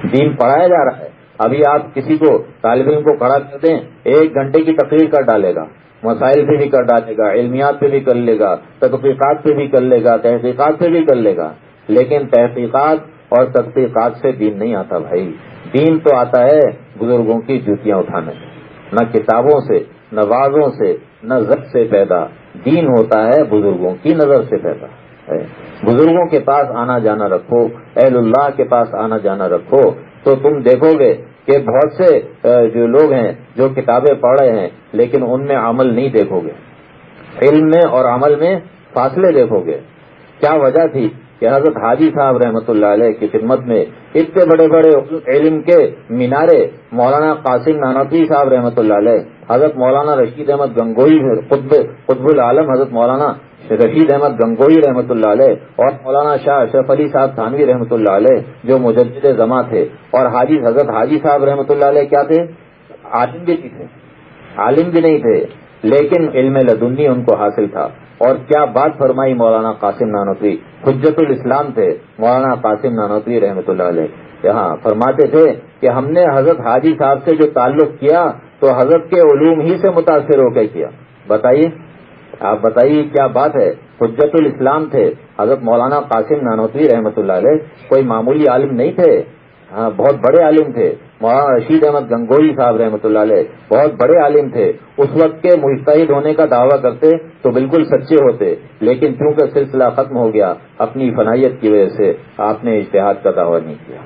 دین پڑھایا جا رہا ہے۔ ابھی آپ کسی کو، طالب علم کو کھڑا کر دیں، ایک گھنٹے کی تقریر کر ڈالے گا۔ مسائل پہ بھی کر ڈالے گا، علمیات پہ بھی کر لے گا تحقیقات پہ بھی کر لے گا، تحقیقات پہ بھی کر لے گا۔ لیکن تحقیقات اور تحقیقات سے دین نہیں آتا بھائی۔ دین تو آتا ہے بزرگوں کی جوتیاں اٹھانے نہ کتابوں سے، نہ وازوں سے، نہ زب سے پیدا۔ دین ہوتا ہے بزرگوں کی نظر سے پیدا۔ ہے۔ بزرگوں کے پاس آنا جانا رکھو، اہل اللہ کے پاس آنا جانا رکھو۔ تو تم دیکھو گے کہ بہت سے جو لوگ ہیں، جو کتابیں پڑھ رہے ہیں، لیکن ان میں عمل نہیں دیکھو گے۔ علم میں اور عمل میں فاصلے دیکھو گے۔ کیا وجہ تھی؟ کہ حضرت حاجی صاحب رحمۃ اللہ علیہ کی خدمت میں اتنے بڑے بڑے علم کے مینارے مولانا قاسم نانوی صاحب رحمۃ اللہ علیہ، حضرت مولانا رشید احمد گنگوئی قطب قطب العالم، حضرت مولانا رشید احمد گنگوئی رحمۃ اللہ علیہ اور مولانا شاہ اشرف علی صاحب تھانوی رحمۃ اللہ علیہ جو مجدد زماں تھے اور حاجی حضرت حاجی صاحب رحمۃ اللہ علیہ کیا تھے؟ عالم بھی نہیں تھے، عالم بھی نہیں تھے، لیکن علم لدنی ان کو حاصل تھا۔ اور کیا بات فرمائی مولانا قاسم نانوتری حجت الاسلام تھے، مولانا قاسم نانوتری رحمۃ اللہ علیہ۔ یہاں فرماتے تھے کہ ہم نے حضرت حاجی صاحب سے جو تعلق کیا، تو حضرت کے علوم ہی سے متاثر ہو کے کیا۔ بتائیے، آپ بتائیے کیا بات ہے؟ حجت الاسلام تھے، حضرت مولانا قاسم نانوتری رحمۃ اللہ علیہ، کوئی معمولی عالم نہیں تھے؟ ہاں بہت بڑے عالم تھے۔ مولانا رشید احمد گنگوئی صاحب رحمۃ اللہ علیہ، بہت بڑے عالم تھے۔ اس وقت کے مستحد ہونے کا دعویٰ کرتے تو بالکل سچے ہوتے، لیکن چونکہ سلسلہ ختم ہو گیا اپنی فنائیت کی وجہ سے آپ نے اشتہاد کا دعویٰ نہیں کیا۔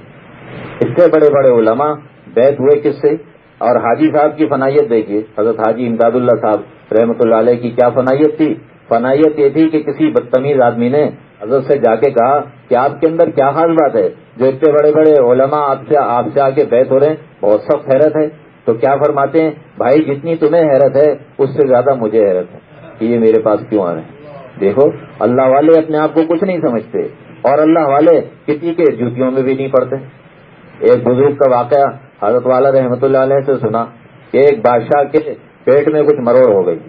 اس سے بڑے بڑے علماء بیت ہوئے کس سے؟ اور حاجی صاحب کی فنائیت دیکھیے۔ حضرت حاجی امداد اللہ صاحب رحمۃ اللہ علیہ کی کیا فنائیت تھی؟ فنائیت یہ تھی کہ کسی بدتمیز آدمی نے حضرت سے جا کے کہا کہ آپ کے اندر کیا خاص بات ہے؟ جو اتنے بڑے بڑے علماء آپ سے آپ سے آ کے بیت ہو رہے ہیں، بہت سخت حیرت ہے۔ تو کیا فرماتے ہیں؟ بھائی، جتنی تمہیں حیرت ہے، اس سے زیادہ مجھے حیرت ہے کہ یہ میرے پاس کیوں آ رہے ہیں۔ دیکھو، اللہ والے اپنے آپ کو کچھ نہیں سمجھتے۔ اور اللہ والے کسی کے جوتیوں میں بھی نہیں پڑتے۔ ایک بزرگ کا واقعہ حضرت والا رحمۃ اللہ علیہ سے سنا کہ ایک بادشاہ کے پیٹ میں کچھ مروڑ ہو گئی۔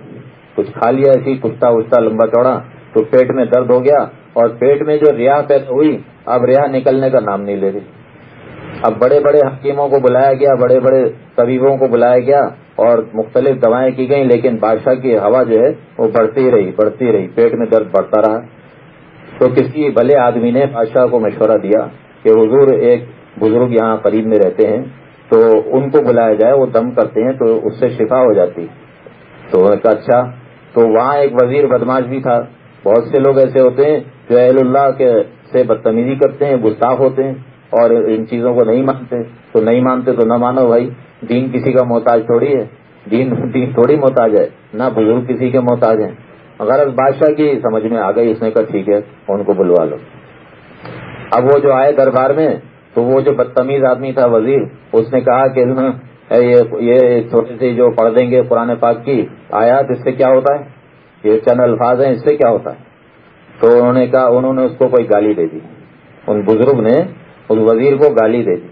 کچھ کھا لیا ایسی کشتا وستا لمبا چوڑا تو پیٹ میں درد ہو گیا۔ اور پیٹ میں جو ریا پیدا ہوئی، اب ریا نکلنے کا نام نہیں لے رہی۔ اب بڑے بڑے حکیموں کو بلایا گیا، بڑے بڑے طبیبوں کو بلایا گیا اور مختلف دوائیں کی گئیں، لیکن بادشاہ کی ہوا جو ہے وہ بڑھتی رہی بڑھتی رہی۔ پیٹ میں درد بڑھتا رہا۔ تو کسی بلے آدمی نے بادشاہ کو مشورہ دیا کہ حضور ایک بزرگ یہاں قریب میں رہتے ہیں، تو ان کو بلایا جائے، وہ دم کرتے ہیں تو اس سے شفا ہو جاتی۔ تو اچھا تو وہاں ایک وزیر بدماش بھی تھا۔ بہت سے لوگ ایسے ہوتے ہیں جو اہل اللہ کے سے بدتمیزی کرتے ہیں، گستاخ ہوتے ہیں اور ان چیزوں کو نہیں مانتے۔ تو نہیں مانتے تو نہ مانو بھائی، دین کسی کا محتاج تھوڑی ہے۔ دین دین تھوڑی محتاج ہے۔ نہ بزرگ کسی کے محتاج ہیں۔ اگر بادشاہ کی سمجھ میں آ گئی، اس نے کہا ٹھیک ہے، ان کو بلوا لو۔ اب وہ جو آئے دربار میں، تو وہ جو بدتمیز آدمی تھا وزیر، اس نے کہا کہ یہ چھوٹے سے جو پڑھ دیں گے قرآن پاک کی آیات، اس سے کیا ہوتا ہے؟ یہ چند الفاظ ہیں، اس سے کیا ہوتا ہے؟ تو انہوں نے کہا، انہوں نے اس کو کوئی گالی دے دی۔ ان بزرگ نے اس وزیر کو گالی دے دی۔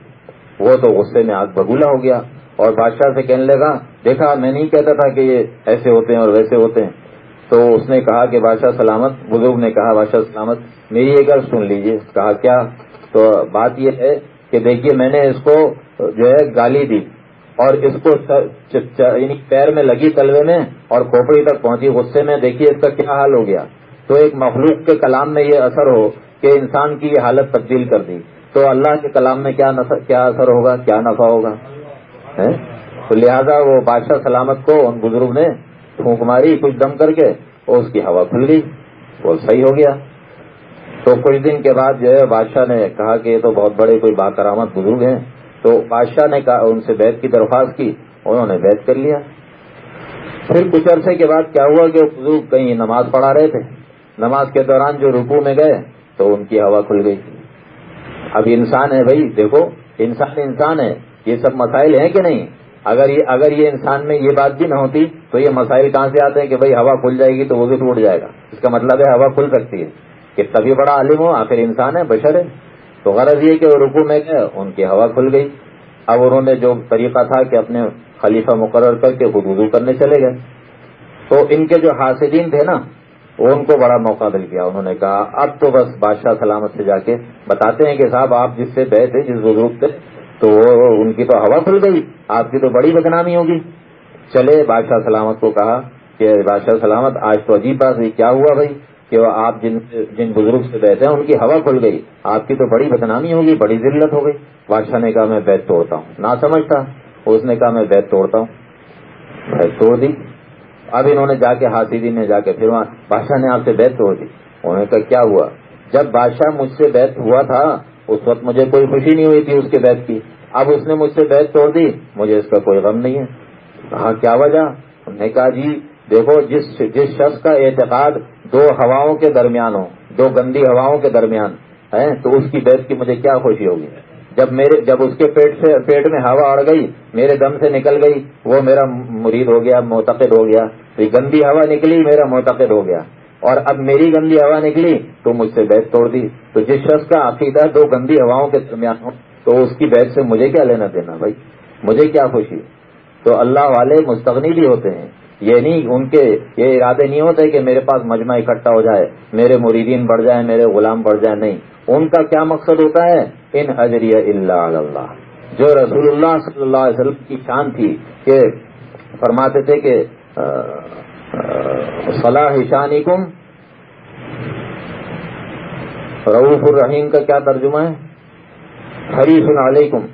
وہ تو غصے میں آگ بگولا ہو گیا اور بادشاہ سے کہنے لگا، دیکھا، میں نہیں کہتا تھا کہ یہ ایسے ہوتے ہیں اور ویسے ہوتے ہیں۔ تو اس نے کہا کہ بادشاہ سلامت، بزرگ نے کہا، بادشاہ سلامت، میری ایک گھر سن لیجیے کہا، کیا؟ تو بات یہ ہے کہ دیکھیے میں نے اس کو جو ہے گالی دی۔ اور اس کو یعنی پیر میں لگی تلوے میں اور کھوپڑی تک پہنچی، غصے میں دیکھیے اس کا کیا حال ہو گیا۔ تو ایک مخلوق کے کلام میں یہ اثر ہو کہ انسان کی یہ حالت تبدیل کر دی۔ تو اللہ کے کلام میں کیا کیا اثر ہوگا، کیا نفع ہوگا؟ تو لہذا وہ بادشاہ سلامت کو، ان بزرگ نے پھونک ماری، کچھ دم کر کے اور اس کی ہوا کھل گئی، وہ صحیح ہو گیا۔ تو کچھ دن کے بعد جو ہے بادشاہ نے کہا کہ یہ تو بہت بڑے کوئی باکرامت بزرگ ہیں۔ تو بادشاہ نے کہا ان سے بیت کی درخواست کی، انہوں نے بیت کر لیا۔ پھر کچھ عرصے کے بعد کیا ہوا کہ وہ بزرگ کہیں نماز پڑھا رہے تھے۔ نماز کے دوران جو رکو میں گئے، تو ان کی ہوا کھل گئی۔ اب انسان ہے بھائی، دیکھو، انسان انسان ہے۔ یہ سب مسائل ہیں کہ نہیں؟ اگر یہ اگر یہ انسان میں یہ بات بھی نہ ہوتی، تو یہ مسائل کہاں سے آتے ہیں کہ بھائی ہوا کھل جائے گی تو وہ بھی ٹوٹ جائے گا۔ اس کا مطلب ہے ہوا کھل سکتی ہے۔ کہ تبھی بڑا عالم ہو، آخر انسان ہے، بشر ہے۔ تو غرض یہ کہ وہ رکو میں گئے، ان کی ہوا کھل گئی۔ اب انہوں نے جو طریقہ تھا کہ اپنے خلیفہ مقرر کر کے خود وضو کرنے چلے گئے۔ تو ان کے جو حاصلین تھے نا وہ ان کو بڑا موقع دل گیا۔ انہوں نے کہا، اب تو بس بادشاہ سلامت سے جا کے بتاتے ہیں کہ صاحب، آپ جس سے بہ تھے، جس بزرگ تھے، تو ان کی تو ہوا کھل گئی۔ آپ کی تو بڑی بدنامی ہوگی۔ چلے، بادشاہ سلامت کو کہا کہ بادشاہ سلامت، آج تو عجیب بات ہوئی۔ کیا ہوا بھائی؟ کہ وہ آپ جن جن بزرگ سے بیٹھے ہیں، ان کی ہوا کھل گئی۔ آپ کی تو بڑی بدنامی ہوگی، بڑی ذلت ہو گئی بادشاہ نے کہا، میں بیت توڑتا ہوں. نہ سمجھتا۔ اس نے کہا، میں بیت توڑتا ہوں. بیت توڑ دی۔ اب انہوں نے جا کے ہاتھی نے جا کے پھر وہاں بادشاہ نے آپ سے بیت توڑ دی۔ انہوں نے کہا، کیا ہوا؟ جب بادشاہ مجھ سے بیت ہوا تھا، اس وقت مجھے کوئی خوشی نہیں ہوئی تھی اس کے بیت کی۔ اب اس نے مجھ سے بیت توڑ دی۔ مجھے اس کا کوئی غم نہیں ہے۔ کہا، کیا وجہ؟ انہوں نے کہا جی دیکھو، جس جس شخص کا اعتقاد دو ہواؤں کے درمیان ہو دو گندی ہواؤں کے درمیان ہے تو اس کی بیت کی مجھے کیا خوشی ہوگی؟ جب میرے، جب اس کے پیٹ سے، پیٹ میں ہوا اڑ گئی، میرے دم سے نکل گئی، وہ میرا مرید ہو گیا، معتقد ہو گیا گندی ہوا نکلی، میرا معتقد ہو گیا۔ اور اب میری گندی ہوا نکلی، تو مجھ سے بیت توڑ دی۔ تو جس شخص کا عقیدہ دو گندی ہواؤں کے درمیان ہو، تو اس کی بیت سے مجھے کیا لینا دینا بھائی؟ مجھے کیا خوشی؟ تو اللہ والے مستغنی بھی ہوتے ہیں۔ یہ نہیں، ان کے یہ ارادے نہیں ہوتے کہ میرے پاس مجمع اکٹھا ہو جائے، میرے مریدین بڑھ جائیں، میرے غلام بڑھ جائیں، نہیں۔ ان کا کیا مقصد ہوتا ہے؟ ان حجری اللہ اللہ۔ جو رسول اللہ صلی اللہ علیہ وسلم کی شان تھی کہ فرماتے تھے کہ صلاح شانی کم رعوف الرحیم کا کیا ترجمہ ہے؟ حریف علیکم۔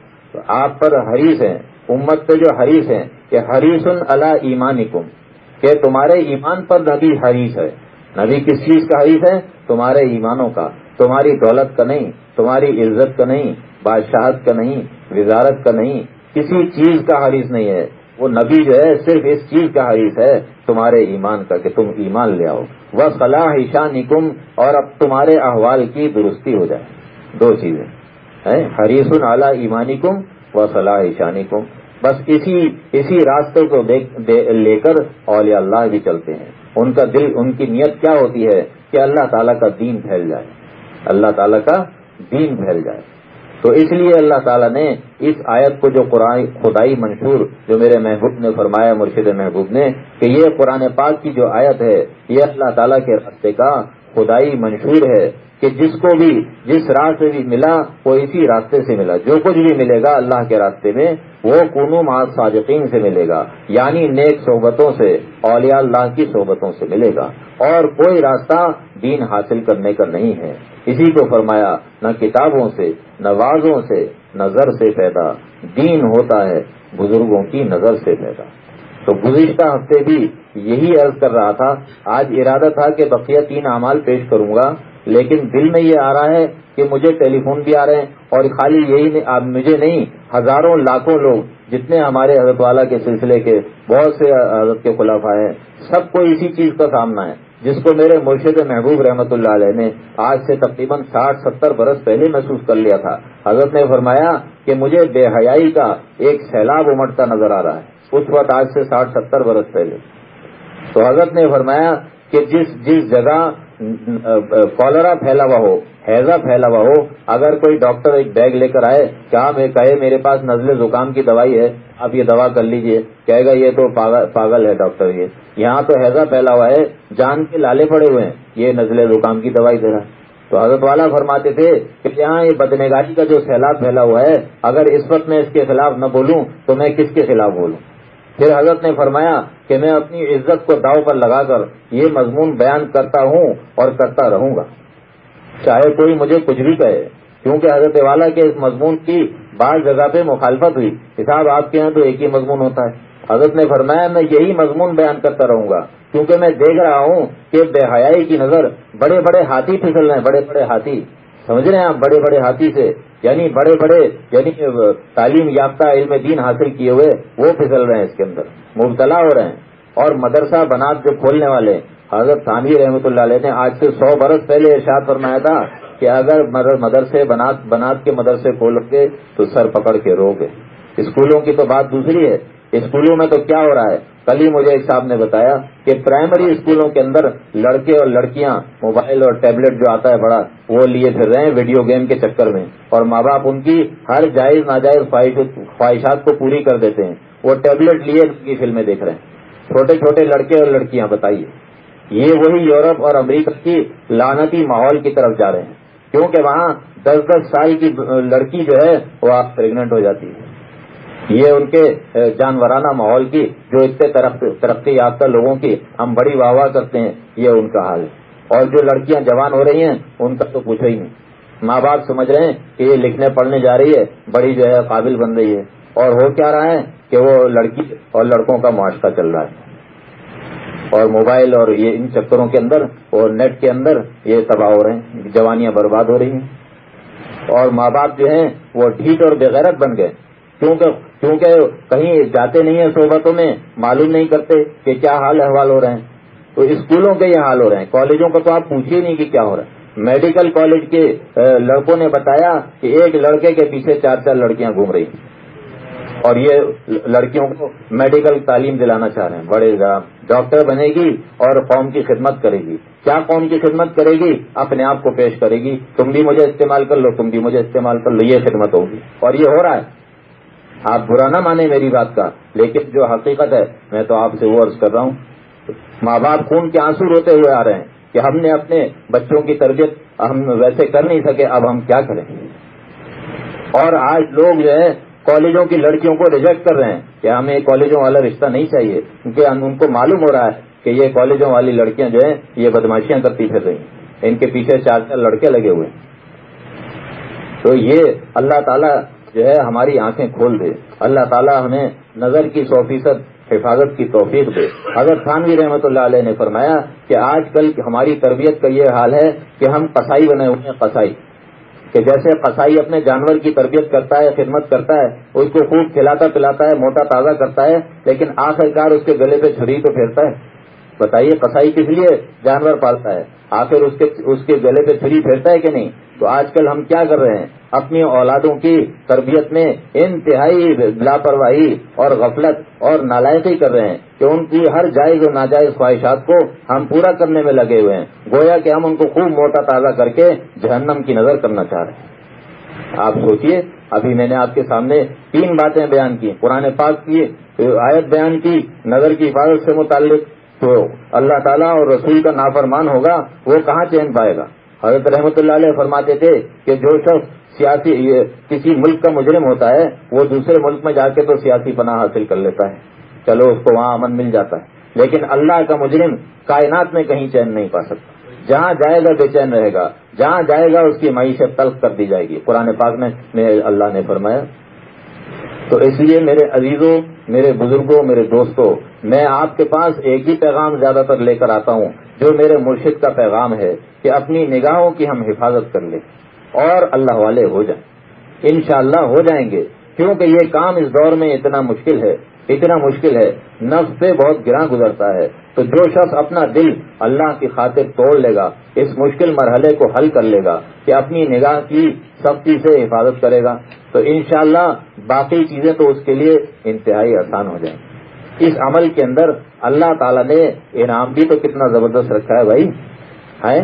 آپ پر حریث ہیں، امت پہ جو حریث ہیں کہ حریث اللہ ایمان کہ تمہارے ایمان پر نبی حریث ہے۔ نبی کس چیز کا حریث ہے؟ تمہارے ایمانوں کا، تمہاری دولت کا نہیں، تمہاری عزت کا نہیں، بادشاہت کا نہیں، وزارت کا نہیں۔ کسی چیز کا حریث نہیں ہے۔ وہ نبی جو ہے، صرف اس چیز کا حریث ہے، تمہارے ایمان کا، کہ تم ایمان لے آؤ۔ وہ صلاح ایشان اور اب تمہارے احوال کی درستی ہو جائے۔ دو چیزیں حریث اعلیٰ ایمانی کم و صلاح ایشانی کم بس اسی اسی راستے کو لے کر اولیاء اللہ بھی چلتے ہیں۔ ان کا دل، ان کی نیت کیا ہوتی ہے کہ اللہ تعالیٰ کا دین پھیل جائے۔ اللہ تعالیٰ کا دین پھیل جائے۔ تو اس لیے اللہ تعالیٰ نے اس آیت کو جو قرآن خدائی منشور، جو میرے محبوب نے فرمایا، مرشد محبوب نے، کہ یہ قرآن پاک کی جو آیت ہے، یہ اللہ تعالیٰ کے راستے کا خدائی منشور ہے۔ کہ جس کو بھی جس راستے بھی ملا وہ اسی راستے سے ملا۔ جو کچھ بھی ملے گا اللہ کے راستے میں وہ کنو ماض صادقین سے ملے گا۔ یعنی نیک صحبتوں سے، اولیاء اللہ کی صحبتوں سے ملے گا۔ اور کوئی راستہ دین حاصل کرنے کا نہیں ہے۔ اسی کو فرمایا، نہ کتابوں سے، نہ وازوں سے نظر سے پیدا۔ دین ہوتا ہے بزرگوں کی نظر سے پیدا۔ تو گزشتہ ہفتے بھی یہی عرض کر رہا تھا۔ آج ارادہ تھا کہ بقیہ تین اعمال پیش کروں گا۔ لیکن دل میں یہ آ رہا ہے کہ مجھے ٹیلی فون بھی آ رہے ہیں اور خالی یہی مجھے نہیں، ہزاروں لاکھوں لوگ جتنے ہمارے حضرت والا کے سلسلے کے، بہت سے حضرت کے خلاف آئے ہیں، سب کو اسی چیز کا سامنا ہے، جس کو میرے مرشد محبوب رحمۃ اللہ علیہ نے آج سے تقریباً ساٹھ، ستر برس پہلے محسوس کر لیا تھا۔ حضرت نے فرمایا کہ مجھے بے حیائی کا ایک سیلاب امٹتا نظر آ رہا ہے۔ اس وقت آج سے ساٹھ، ستر برس پہلے۔ تو حضرت نے فرمایا کہ جس جس جگہ کالرا پھیلا ہوا ہو حیضہ پھیلا ہوا ہو، اگر کوئی ڈاکٹر ایک بیگ لے کر آئے کیا میں کہے میرے پاس نزلے زکام کی دوائی ہے آپ یہ دوا کر لیجیے۔ کہے گا یہ تو پاگل ہے ڈاکٹر یہ۔ یہاں تو حیضہ پھیلا ہوا ہے، جان کے لالے پڑے ہوئے ہیں۔ یہ نزلے زکام کی دوائی دے رہا ہے تو حضرت والا فرماتے تھے کہ یہاں یہ بدنگاری کا جو سیلاب پھیلا ہوا ہے، اگر اس وقت میں اس کے خلاف نہ بولوں، تو میں کس کے خلاف بولوں؟ پھر حضرت نے فرمایا کہ میں اپنی عزت کو داؤ پر لگا کر یہ مضمون بیان کرتا ہوں اور کرتا رہوں گا۔ چاہے کوئی مجھے کچھ بھی کہے، کیونکہ حضرت والا کے اس مضمون کی بعض جگہ پہ مخالفت ہوئی۔ حساب آپ کے یہاں تو ایک ہی مضمون ہوتا ہے۔ حضرت نے فرمایا، میں یہی مضمون بیان کرتا رہوں گا، کیونکہ میں دیکھ رہا ہوں کہ بے حیائی کی نظر بڑے بڑے ہاتھی پھسل رہے ہیں، بڑے بڑے ہاتھی۔ سمجھ رہے ہیں آپ؟ بڑے بڑے ہاتھی سے یعنی بڑے بڑے یعنی تعلیم یافتہ علم دین حاصل کیے ہوئے وہ پھسل رہے ہیں اس کے اندر، مبتلا ہو رہے ہیں۔ اور مدرسہ بنات جو کھولنے والے، حضرت ثانوی رحمۃ اللہ علیہ نے آج سے سو برس پہلے ارشاد فرمایا تھا کہ اگر مدرسے بنات بنات کے مدرسے کھولو گے تو سر پکڑ کے رو گے اسکولوں کی تو بات دوسری ہے۔ اسکولوں میں تو کیا ہو رہا ہے؟ کل ہی مجھے ایک صاحب نے بتایا کہ پرائمری اسکولوں کے اندر لڑکے اور لڑکیاں موبائل اور ٹیبلٹ جو آتا ہے بڑا، وہ لیے پھر رہے ہیں ویڈیو گیم کے چکر میں۔ اور ماں باپ ان کی ہر جائز ناجائز خواہشات کو پوری کر دیتے ہیں۔ وہ ٹیبلٹ لیے کی فلمیں دیکھ رہے ہیں۔ چھوٹے چھوٹے لڑکے اور لڑکیاں، بتائیے۔ یہ وہی یورپ اور امریکہ کی لانتی ماحول کی طرف جا رہے ہیں۔ کیونکہ وہاں دس دس سال کی لڑکی جو ہے وہ آپ پریگنٹ ہو جاتی ہے۔ یہ ان کے جانورانہ ماحول کی، جو اتنے ترقی یافتہ لوگوں کی ہم بڑی واہ واہ کرتے ہیں، یہ ان کا حال ہے۔ اور جو لڑکیاں جوان ہو رہی ہیں، ان کا تو پوچھو ہی نہیں۔ ماں باپ سمجھ رہے ہیں کہ یہ لکھنے پڑھنے جا رہی ہے، بڑی جو ہے قابل بن رہی ہے۔ اور ہو کیا رہا ہے کہ وہ لڑکی اور لڑکوں کا معاشرہ چل رہا ہے۔ اور موبائل اور یہ ان چکروں کے اندر اور نیٹ کے اندر یہ تباہ ہو رہے ہیں جوانیاں برباد ہو رہی ہیں۔ اور ماں باپ جو ہیں، وہ ڈھیٹ اور بغیرت بن گئے۔ کیونکہ کیونکہ کہیں جاتے نہیں ہیں صحبتوں میں، معلوم نہیں کرتے کہ کیا حال احوال ہو رہے ہیں۔ تو اسکولوں کے یہ حال ہو رہے ہیں۔ کالجوں کا تو آپ پوچھیے نہیں کہ کیا ہو رہا ہے۔ میڈیکل کالج کے لڑکوں نے بتایا کہ ایک لڑکے کے پیچھے چار چار لڑکیاں گھوم رہی ہیں اور یہ لڑکیوں کو میڈیکل تعلیم دلانا چاہ رہے ہیں۔ بڑے ڈاکٹر بنے گی اور قوم کی خدمت کرے گی۔ کیا قوم کی خدمت کرے گی؟ اپنے آپ کو پیش کرے گی۔ تم بھی مجھے استعمال کر لو، تم بھی مجھے استعمال کر لو، یہ خدمت ہوگی۔ اور یہ ہو رہا ہے۔ آپ برا نہ مانیں میری بات کا، لیکن جو حقیقت ہے، میں تو آپ سے وہ عرض کر رہا ہوں۔ ماں باپ خون کے آنسو روتے ہوئے آ رہے ہیں کہ ہم نے اپنے بچوں کی تربیت ہم ویسے کر نہیں سکے، اب ہم کیا کریں؟ اور آج لوگ جو ہے، کالجوں کی لڑکیوں کو ریجیکٹ کر رہے ہیں کہ ہمیں کالجوں والا رشتہ نہیں چاہیے، کیونکہ ان کو معلوم ہو رہا ہے کہ یہ کالجوں والی لڑکیاں جو ہیں، یہ بدماشیاں کرتی پھر رہی ہیں۔ ان کے پیچھے چار چار لڑکے لگے ہوئے تو یہ اللہ تعالیٰ جو ہے ہماری آنکھیں کھول دے۔ اللہ تعالیٰ ہمیں نظر کی سو فیصد حفاظت کی توفیق دے۔ اگر خانوی رحمۃ اللہ علیہ نے فرمایا کہ آج کل ہماری تربیت کا یہ حال ہے کہ ہم قصائی بنے ہوئے ہیں، قصائی۔ کہ جیسے قصائی اپنے جانور کی تربیت کرتا ہے، خدمت کرتا ہے، اس کو خوب کھلاتا پلاتا ہے، موٹا تازہ کرتا ہے، لیکن آخرکار اس کے گلے پہ چھری تو پھیرتا ہے۔ بتائیے قصائی کس لیے جانور پالتا ہے؟ آخر اس کے اس کے گلے پہ چھری پھیرتا ہے کہ نہیں؟ تو آج کل ہم کیا کر رہے ہیں؟ اپنی اولادوں کی تربیت میں انتہائی لاپرواہی اور غفلت اور نالائقی کر رہے ہیں کہ ان کی ہر جائز اور ناجائز خواہشات کو ہم پورا کرنے میں لگے ہوئے ہیں۔ گویا کہ ہم ان کو خوب موٹا تازہ کر کے جہنم کی نظر کرنا چاہ رہے ہیں۔ آپ سوچئے، ابھی میں نے آپ کے سامنے تین باتیں بیان کی، قرآن پاک کی، آیت بیان کی، نظر کی حفاظت سے متعلق تو اللہ تعالیٰ اور رسول کا نافرمان ہوگا، وہ کہاں چین پائے گا؟ حضرت رحمۃ اللہ علیہ فرماتے تھے کہ جو شخص سیاسی کسی ملک کا مجرم ہوتا ہے، وہ دوسرے ملک میں جا کے تو سیاسی پناہ حاصل کر لیتا ہے۔ چلو، اس کو وہاں امن مل جاتا ہے۔ لیکن اللہ کا مجرم کائنات میں کہیں چین نہیں پا سکتا۔ جہاں جائے گا بے چین رہے گا۔ جہاں جائے گا، اس کی معیشت تلخ کر دی جائے گی۔ قرآن پاک میں اللہ نے فرمایا تو اس لیے میرے عزیزوں، میرے بزرگوں، میرے دوستوں، میں آپ کے پاس ایک ہی پیغام زیادہ تر لے کر آتا ہوں، جو میرے مرشد کا پیغام ہے کہ اپنی نگاہوں کی ہم حفاظت کر لیں اور اللہ والے ہو جائیں۔ انشاءاللہ ہو جائیں گے، کیونکہ یہ کام اس دور میں اتنا مشکل ہے، اتنا مشکل ہے، نفس سے بہت گراں گزرتا ہے۔ تو جو شخص اپنا دل اللہ کی خاطر توڑ لے گا، اس مشکل مرحلے کو حل کر لے گا، کہ اپنی نگاہ کی سختی سے حفاظت کرے گا، تو انشاءاللہ باقی چیزیں تو اس کے لیے انتہائی آسان ہو جائیں۔ اس عمل کے اندر اللہ تعالیٰ نے انعام بھی تو کتنا زبردست رکھا ہے بھائی۔ ہے؟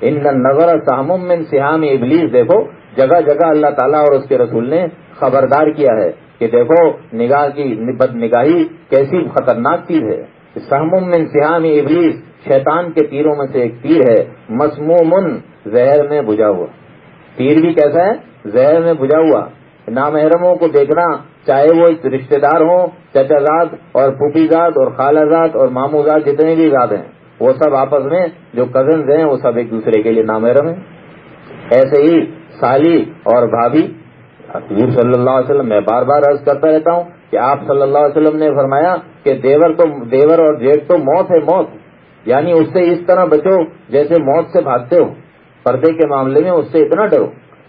ان نظر سہم میں سیام ابلیس، دیکھو، جگہ جگہ اللہ تعالیٰ اور اس کے رسول نے خبردار کیا ہے کہ دیکھو، نگاہ کی بد نگاہی کیسی خطرناک چیز ہے۔ سہم من سیام ابلیس، شیطان کے تیروں میں سے ایک تیر ہے، مسمومن، زہر میں بجا ہوا۔ تیر بھی کیسا ہے؟ زہر میں بجا ہوا۔ نامحرموں کو دیکھنا، چاہے وہ رشتے دار ہوں، چچا زاد اور پھوپھی زاد اور خالہ زاد اور مامو زاد، جتنے بھی زاد ہیں، وہ سب آپس میں جو کزنز ہیں، وہ سب ایک دوسرے کے لیے نامحرم ہیں۔ ایسے ہی سالی اور بھابھی، حضور صلی اللہ علیہ وسلم، میں بار بار عرض کرتا رہتا ہوں کہ آپ صلی اللہ علیہ وسلم نے فرمایا کہ دیور تو دیور اور جیٹ تو موت ہے موت۔ یعنی اس سے اس طرح بچو جیسے موت سے بھاگتے ہو۔ پردے کے معاملے میں اس سے اتنا ڈرو۔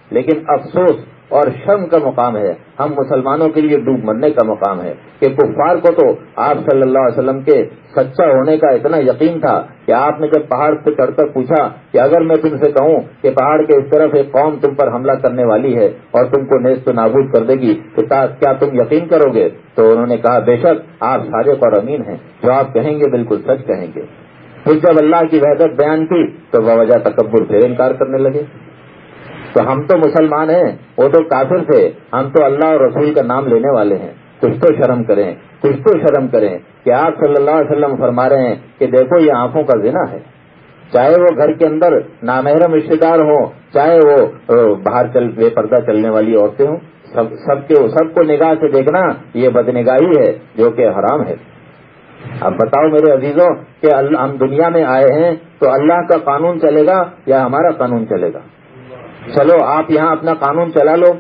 لیکن افسوس اور شرم کا مقام ہے۔ ہم مسلمانوں کے لیے ڈوب مرنے کا مقام ہے۔ کہ کفار کو تو آپ صلی اللہ علیہ وسلم کے سچا ہونے کا اتنا یقین تھا کہ آپ نے جب پہاڑ پہ چڑھ کر پوچھا کہ اگر میں تم سے کہوں کہ پہاڑ کے اس طرف ایک قوم تم پر حملہ کرنے والی ہے اور تم کو نیز تو نابود کر دے گی، تو کیا تم یقین کرو گے؟ تو انہوں نے کہا، بے شک آپ صادق اور امین ہیں۔ جو آپ کہیں گے بالکل سچ کہیں گے۔ پھر جب اللہ کی وحدت بیان کی تو بوجہ تکبر پھر انکار کرنے لگے۔ تو ہم تو مسلمان ہیں، وہ تو کافر تھے۔ ہم تو اللہ اور رسول کا نام لینے والے ہیں۔ کچھ تو شرم کریں، کچھ تو شرم کریں۔ کہ آپ صلی اللہ علیہ وسلم فرما رہے ہیں کہ دیکھو یہ آنکھوں کا زنا ہے۔ چاہے وہ گھر کے اندر نامحرم رشتے دار ہوں، چاہے وہ باہر چل، بے پردہ چلنے والی عورتیں ہوں، سب سب کے، سب کو نگاہ سے دیکھنا یہ بدنگاہی ہے جو کہ حرام ہے۔ اب بتاؤ میرے عزیزوں کہ ہم دنیا میں آئے ہیں تو اللہ کا قانون چلے گا یا ہمارا قانون چلے گا؟ چلو، آپ یہاں اپنا قانون چلا لو۔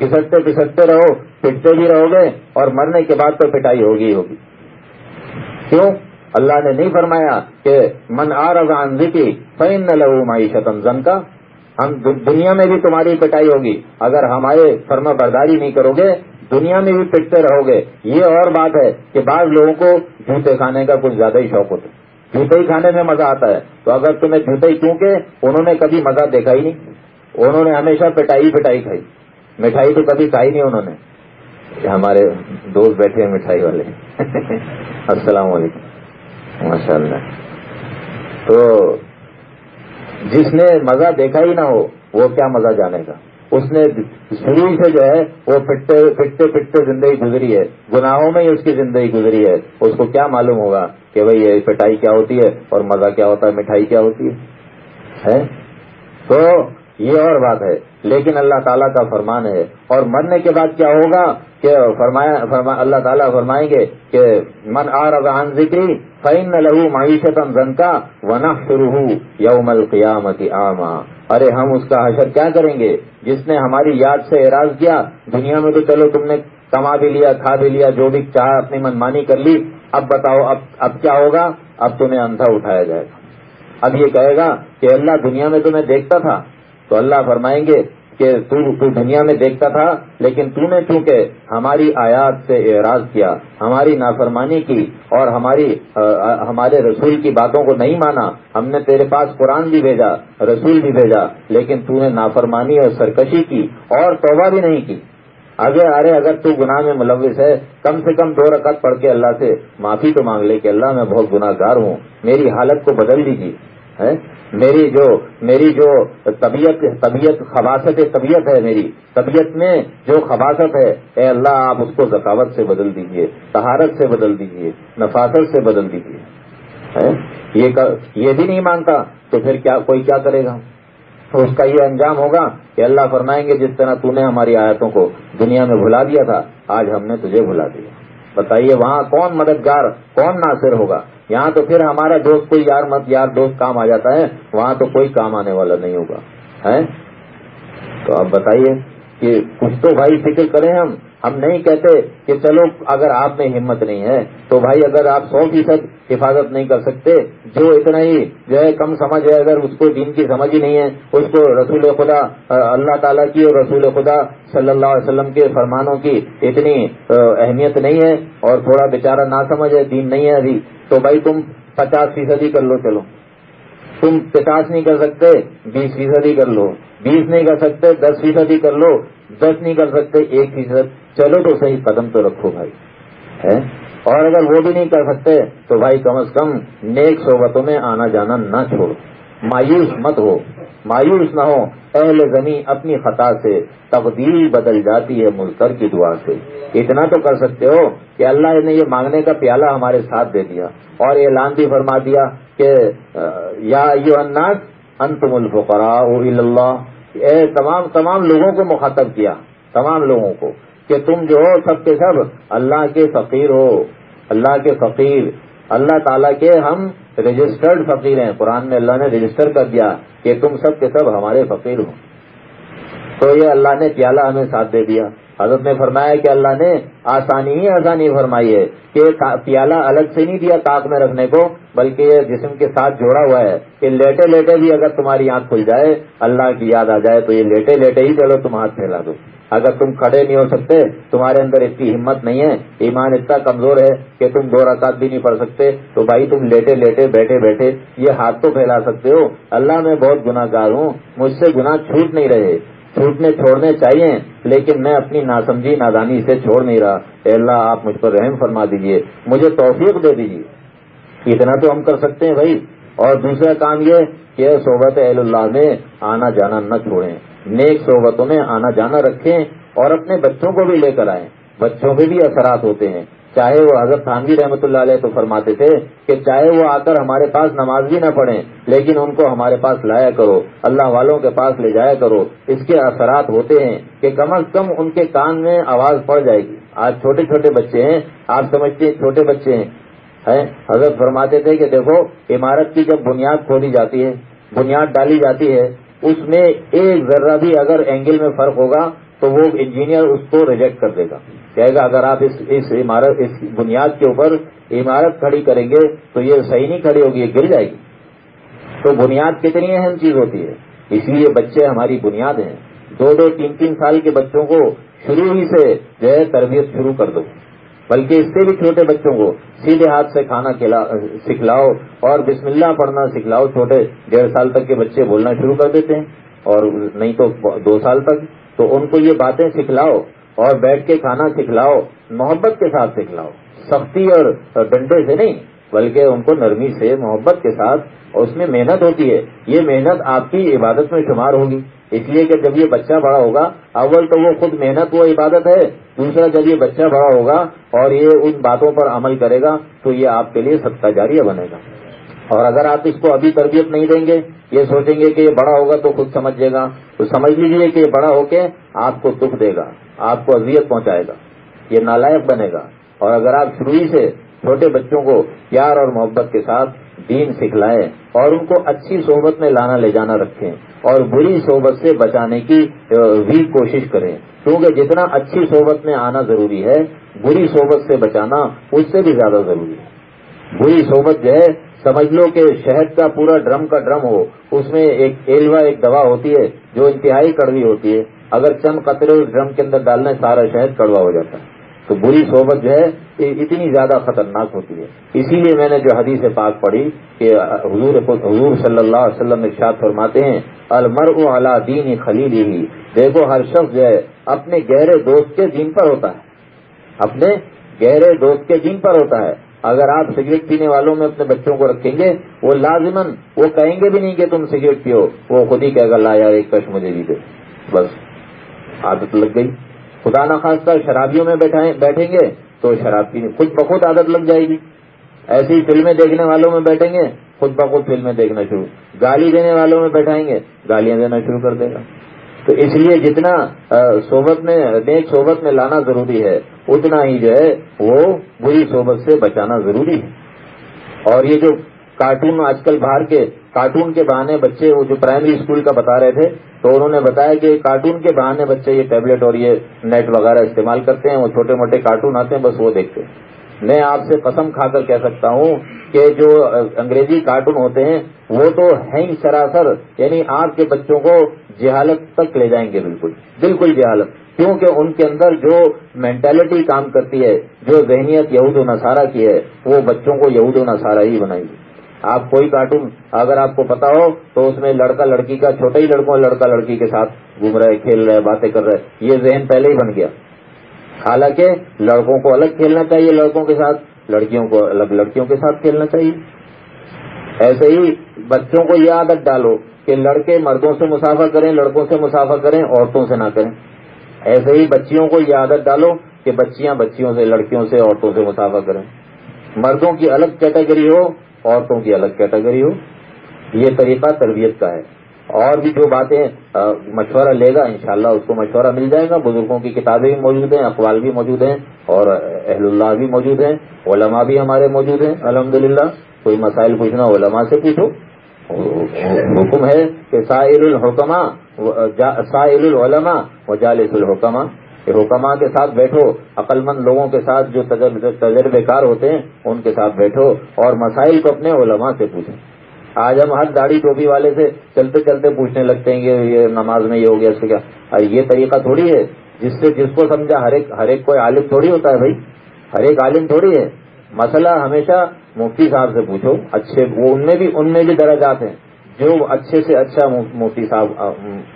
گھسٹتے پسٹتے رہو پٹتے بھی رہو گے اور مرنے کے بعد تو پٹائی ہوگی ہوگی۔ کیوں؟ اللہ نے نہیں فرمایا کہ من آ رضا ذکی فین نہ لہو معیشت زن کا ہم دنیا میں بھی تمہاری پٹائی ہوگی۔ اگر ہمارے فرما برداری نہیں کرو گے، دنیا میں بھی پٹتے رہو گے۔ یہ اور بات ہے کہ بعض لوگوں کو جوتے کھانے کا کچھ زیادہ ہی شوق ہوتا ہے۔ جوتے ہی کھانے میں مزہ آتا ہے۔ تو اگر تمہیں جوتے ہی کیونکہ انہوں نے کبھی مزہ دیکھا ہی نہیں۔ انہوں نے ہمیشہ پٹائی پٹائی کھائی۔ مٹھائی تو کبھی کھائی نہیں انہوں نے۔ ہمارے دوست بیٹھے ہیں مٹھائی والے۔ السلام علیکم۔ ماشاء اللہ تو جس نے مزہ دیکھا ہی نہ ہو، وہ کیا مزہ جانے گا؟ اس نے شروع سے جو ہے، وہ پٹتے پٹتے پٹتے زندگی گزری ہے۔ گناہوں میں ہی اس کی زندگی گزری ہے۔ اس کو کیا معلوم ہوگا کہ بھائی یہ پٹائی کیا ہوتی ہے اور مزہ کیا ہوتا ہے، مٹھائی کیا ہوتی ہے؟ تو یہ اور بات ہے۔ لیکن اللہ تعالیٰ کا فرمان ہے۔ اور مرنے کے بعد کیا ہوگا کہ فرمایا فرما اللہ تعالیٰ فرمائیں گے کہ من آ رضان ذکری فین لہو معیشت زن کا ونا شروع یوم القیامت آما ارے ہم اس کا حشر کیا کریں گے؟ جس نے ہماری یاد سے اعراض کیا، دنیا میں تو چلو تم نے کما بھی لیا، کھا بھی لیا، جو بھی چاہ اپنی منمانی کر لی۔ اب بتاؤ، اب اب کیا ہوگا؟ اب تمہیں اندھا اٹھایا جائے گا۔ اب یہ کہے گا کہ اللہ دنیا میں تمہیں دیکھتا تھا۔ تو اللہ فرمائیں گے کہ تو دنیا میں دیکھتا تھا، لیکن تو نے چونکہ ہماری آیات سے اعراض کیا، ہماری نافرمانی کی اور ہماری ہمارے رسول کی باتوں کو نہیں مانا، ہم نے تیرے پاس قرآن بھی بھیجا، رسول بھی بھیجا، لیکن تو نے نافرمانی اور سرکشی کی اور توبہ بھی نہیں کی۔ اگر ارے اگر تو گناہ میں ملوث ہے، کم سے کم دو رکعت پڑھ کے اللہ سے معافی تو مانگ لے کہ اللہ میں بہت گناہ گار ہوں، میری حالت کو بدل دیجیے میری جو میری جو طبیعت طبیعت خباصت طبیعت ہے میری، طبیعت میں جو خباصت ہے، اے اللہ، آپ اس کو ذکاوت سے بدل دیجیے، طہارت سے بدل دیجیے، نفاست سے بدل دیجیے۔ یہ بھی نہیں مانتا، تو پھر کیا کوئی کیا کرے گا؟ تو اس کا یہ انجام ہوگا کہ اللہ فرمائیں گے، جس طرح تو نے ہماری آیتوں کو دنیا میں بھلا دیا تھا، آج ہم نے تجھے بھلا دیا۔ بتائیے وہاں کون مددگار، کون ناصر ہوگا؟ یہاں تو پھر ہمارا دوست کوئی یار مت، یار دوست کام آ جاتا ہے، وہاں تو کوئی کام آنے والا نہیں ہوگا ہے تو آپ بتائیے کہ کچھ تو بھائی فکر کریں ہم۔ ہم نہیں کہتے کہ چلو اگر آپ میں ہمت نہیں ہے، تو بھائی اگر آپ سو فیصد حفاظت نہیں کر سکتے، جو اتنا ہی جو ہے کم سمجھ ہے، اگر اس کو دین کی سمجھ ہی نہیں ہے، اس کو رسول خدا اللہ تعالیٰ کی اور رسول خدا صلی اللہ علیہ وسلم کے فرمانوں کی اتنی اہمیت نہیں ہے اور تھوڑا بیچارہ نہ سمجھ ہے، دین نہیں ہے ابھی، تو بھائی تم پچاس فیصد ہی کر لو، چلو۔ تم پچاس نہیں کر سکتے، بیس فیصد ہی کر لو۔ بیس نہیں کر سکتے، دس فیصد ہی کر لو۔ دس نہیں کر سکتے، ایک فیصد۔ چلو تو صحیح، قدم تو رکھو بھائی۔ ہے؟ اور اگر وہ بھی نہیں کر سکتے، تو بھائی کم از کم نیک صحبتوں میں آنا جانا نہ چھوڑو۔ مایوس مت ہو۔ مایوس نہ ہو۔ اہل زمین اپنی خطا سے تبدیل بدل جاتی ہے ملکر کی دعا سے۔ اتنا تو کر سکتے ہو کہ اللہ نے یہ مانگنے کا پیالہ ہمارے ساتھ دے دیا اور اعلان بھی فرما دیا۔ کہ یا یو اناس انتم الفقراء اللہ اے تمام تمام لوگوں کو مخاطب کیا، تمام لوگوں کو، کہ تم جو ہو سب کے سب اللہ کے فقیر ہو، اللہ کے فقیر، اللہ تعالیٰ کے ہم رجسٹرڈ فقیر ہیں، قرآن میں اللہ نے رجسٹر کر دیا کہ تم سب کے سب ہمارے فقیر ہو۔ تو یہ اللہ نے پیالہ ہمیں ساتھ دے دیا۔ حضرت نے فرمایا کہ اللہ نے آسانی ہی آسانی فرمائی ہے کہ پیالہ الگ سے نہیں دیا تاک میں رکھنے کو، بلکہ یہ جسم کے ساتھ جوڑا ہوا ہے کہ لیٹے لیٹے بھی اگر تمہاری آنکھ کھل جائے، اللہ کی یاد آ جائے تو یہ لیٹے لیٹے ہی چلو تم ہاتھ پھیلا دو۔ اگر تم کھڑے نہیں ہو سکتے، تمہارے اندر اتنی ہمت نہیں ہے، ایمان اتنا کمزور ہے کہ تم دو رکعت بھی نہیں پڑھ سکتے، تو بھائی تم لیٹے لیٹے بیٹھے بیٹھے یہ ہاتھ تو پھیلا سکتے ہو۔ اللہ میں بہت گناہ گار ہوں، مجھ سے گناہ چھوٹ نہیں رہے۔ چھوٹنے چھوڑنے چاہیے، لیکن میں اپنی ناسمجھی، نادانی سے چھوڑ نہیں رہا۔ اے اللہ، آپ مجھ پر رحم فرما دیجیے۔ مجھے توفیق دے دیجیے اتنا تو ہم کر سکتے ہیں بھائی۔ اور دوسرا کام یہ کہ صحبت اہل اللہ میں آنا جانا نہ چھوڑیں۔ نیک صحبتوں میں آنا جانا رکھیں اور اپنے بچوں کو بھی لے کر آئیں۔ بچوں کے بھی اثرات ہوتے ہیں۔ چاہے وہ حضرت خانوی رحمۃ اللہ علیہ تو فرماتے تھے کہ چاہے وہ آ کر ہمارے پاس نماز بھی نہ پڑھیں، لیکن ان کو ہمارے پاس لایا کرو، اللہ والوں کے پاس لے جایا کرو۔ اس کے اثرات ہوتے ہیں کہ کم از کم ان کے کان میں آواز پڑ جائے گی۔ آج چھوٹے چھوٹے بچے ہیں، آپ سمجھتے ہیں چھوٹے بچے ہیں؟ حضرت فرماتے تھے کہ دیکھو، عمارت کی جب بنیاد کھولی جاتی ہے، بنیاد ڈالی جاتی ہے، اس میں ایک ذرہ بھی اگر اینگل میں فرق ہوگا تو وہ انجینئر اس کو ریجیکٹ کر دے گا۔ کہے گا، اگر آپ اس اس عمارت، اس بنیاد کے اوپر عمارت کھڑی کریں گے تو یہ صحیح نہیں کھڑی ہوگی، یہ گر جائے گی۔ تو بنیاد کتنی اہم چیز ہوتی ہے۔ اس لیے بچے ہماری بنیاد ہیں۔ دو دو، تین تین سال کے بچوں کو شروع ہی سے جو ہے تربیت شروع کر دو۔ بلکہ اس سے بھی چھوٹے بچوں کو سیدھے ہاتھ سے کھانا سکھلاؤ اور بسم اللہ پڑھنا سکھلاؤ۔ چھوٹے ڈیڑھ سال تک کے بچے بولنا شروع کر دیتے ہیں اور نہیں تو دو سال تک۔ تو ان کو یہ باتیں سکھلاؤ۔ اور بیٹھ کے کھانا سکھلاؤ محبت کے ساتھ سکھلاؤ سختی اور ڈنڈے سے نہیں، بلکہ ان کو نرمی سے، محبت کے ساتھ اور اس میں محنت ہوتی ہے۔ یہ محنت آپ کی عبادت میں شمار ہوگی۔ اس لیے کہ جب یہ بچہ بڑا ہوگا، اول تو وہ خود محنت، وہ عبادت ہے۔ دوسرا، جب یہ بچہ بڑا ہوگا اور یہ ان باتوں پر عمل کرے گا، تو یہ آپ کے لیے ستہ جاریہ بنے گا۔ اور اگر آپ اس کو ابھی تربیت نہیں دیں گے، یہ سوچیں گے کہ یہ بڑا ہوگا تو خود سمجھے گا۔ تو سمجھ لیجیے کہ یہ بڑا ہو کے آپ کو دکھ دے گا، آپ کو اذیت پہنچائے گا، یہ نالائق بنے گا۔ اور اگر آپ شروع سے چھوٹے بچوں کو پیار اور محبت کے ساتھ دین سکھلائیں اور ان کو اچھی صحبت میں لانا لے جانا رکھیں اور بری صحبت سے بچانے کی بھی کوشش کریں۔ کیونکہ جتنا اچھی صحبت میں آنا ضروری ہے، بری صحبت سے بچانا اس سے بھی زیادہ ضروری ہے۔ بری صحبت جو ہے سمجھ لو کہ شہد کا پورا ڈرم کا ڈرم ہو، اس میں ایک ایلوا، ایک دوا ہوتی ہے جو انتہائی کڑوی ہوتی ہے۔ اگر چند قطرے اس ڈرم کے اندر ڈالنے سارا شہد کڑوا ہو جاتا ہے۔ تو بری صحبت جو ہے اتنی زیادہ خطرناک ہوتی ہے۔ اسی لیے میں نے جو حدیث پاک پڑھی کہ حضور حضور صلی اللہ علیہ وسلم ارشاد فرماتے ہیں المر اعلیٰ دین خلیل ہی دیکھو، ہر شخص جو ہے، اپنے گہرے دوست کے دین پر ہوتا ہے۔ اپنے گہرے دوست کے دین پر ہوتا ہے۔ اگر آپ سگریٹ پینے والوں میں اپنے بچوں کو رکھیں گے، وہ لازمن وہ کہیں گے بھی نہیں کہ تم سگریٹ پیو، وہ خود ہی کہے گا، لا یار، ایک کش مجھے بھی دے۔ بس، عادت لگ گئی۔ خدا نخواستہ شرابیوں میں بیٹھیں گے تو شراب پینے خود بخود عادت لگ جائے گی۔ ایسی ہی فلمیں دیکھنے والوں میں بیٹھیں گے، خود بخود فلمیں دیکھنا شروع۔ گالی دینے والوں میں بیٹھائیں گے، گالیاں دینا شروع کر دے گا۔ تو اس لیے جتنا صحبت میں، نیک صحبت میں لانا ضروری ہے، اتنا ہی جو ہے، وہ بری صحبت سے بچانا ضروری ہے۔ اور یہ جو کارٹون آج کل باہر کے، کارٹون کے بہانے بچے، وہ جو پرائمری اسکول کا بتا رہے تھے، تو انہوں نے بتایا کہ کارٹون کے بہانے بچے یہ ٹیبلٹ اور یہ نیٹ وغیرہ استعمال کرتے ہیں، وہ چھوٹے موٹے کارٹون آتے ہیں، بس وہ دیکھتے ہیں۔ میں آپ سے قسم کھا کر کہہ سکتا ہوں کہ جو انگریزی کارٹون ہوتے ہیں، وہ تو ہیں ہی سراسر یعنی آپ کے بچوں کو جہالت تک لے جائیں گے بالکل بالکل جہالت، کیونکہ ان کے اندر جو مینٹلٹی کام کرتی ہے، جو ذہنیت یہود و نصارہ کی ہے، وہ بچوں کو یہود و نصارہ ہی بنائے گی۔ آپ کوئی کارٹون، اگر آپ کو پتا ہو، تو اس میں لڑکا لڑکی کا چھوٹا ہی لڑکوں لڑکا لڑکی کے ساتھ گھوم رہے کھیل رہے باتیں کر رہے یہ ذہن پہلے ہی بن گیا۔ حالانکہ لڑکوں کو الگ کھیلنا چاہیے لڑکوں کے ساتھ، لڑکیوں کو الگ لڑکیوں کے ساتھ کھیلنا چاہیے۔ ایسے ہی بچوں کو یہ عادت ڈالو کہ لڑکے مردوں سے مسافر کریں، لڑکوں سے مسافر کریں، عورتوں سے نہ کریں۔ ایسے ہی بچیوں کو یہ عادت ڈالو کہ بچیاں بچیوں سے، لڑکیوں سے، عورتوں سے مسافر کریں۔ مردوں کی الگ کیٹیگری ہو، عورتوں کی الگ کیٹیگری ہو۔ یہ طریقہ تربیت کا ہے۔ اور بھی جو باتیں مشورہ لے گا، انشاءاللہ اس کو مشورہ مل جائے گا۔ بزرگوں کی کتابیں بھی موجود ہیں، اقوال بھی موجود ہیں، اور اہل اللہ بھی موجود ہیں، علماء بھی ہمارے موجود ہیں، الحمدللہ۔ کوئی مسائل پوچھنا علماء سے پوچھو۔ حکم ہے کہ سائل الحکمہ سائل العلماء و جالس الحکمہ حکماں کے ساتھ بیٹھو عقل مند لوگوں کے ساتھ جو تجربے کار ہوتے ہیں، ان کے ساتھ بیٹھو اور مسائل کو اپنے علماء سے پوچھیں آج ہم ہر داڑھی ٹوپی والے سے چلتے چلتے پوچھنے لگتے ہیں کہ یہ نماز میں یہ ہو گیا، اس سے کیا؟ یہ طریقہ تھوڑی ہے، جس سے، جس کو سمجھا ہر ایک ہر ایک کوئی عالم تھوڑی ہوتا ہے بھائی؟ ہر ایک عالم تھوڑی ہے۔ مسئلہ ہمیشہ مفتی صاحب سے پوچھو، اچھے، وہ ان میں بھی، ان میں بھی درجات ہیں۔ جو اچھے سے اچھا مفتی صاحب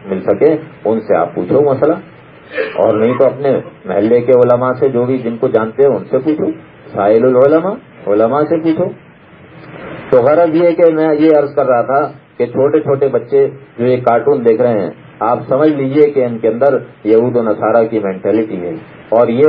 مل سکے، ان سے آپ پوچھو مسئلہ۔ اور نہیں تو اپنے محلے کے علماء سے، جو بھی جن کو جانتے ہیں، ان سے پوچھو۔ ساحل العلماء، علماء سے پوچھو۔ تو غرض یہ کہ میں یہ عرض کر رہا تھا کہ چھوٹے چھوٹے بچے جو یہ کارٹون دیکھ رہے ہیں، آپ سمجھ لیجیے کہ ان کے اندر یہود و نصارہ کی مینٹلٹی ہے۔ اور یہ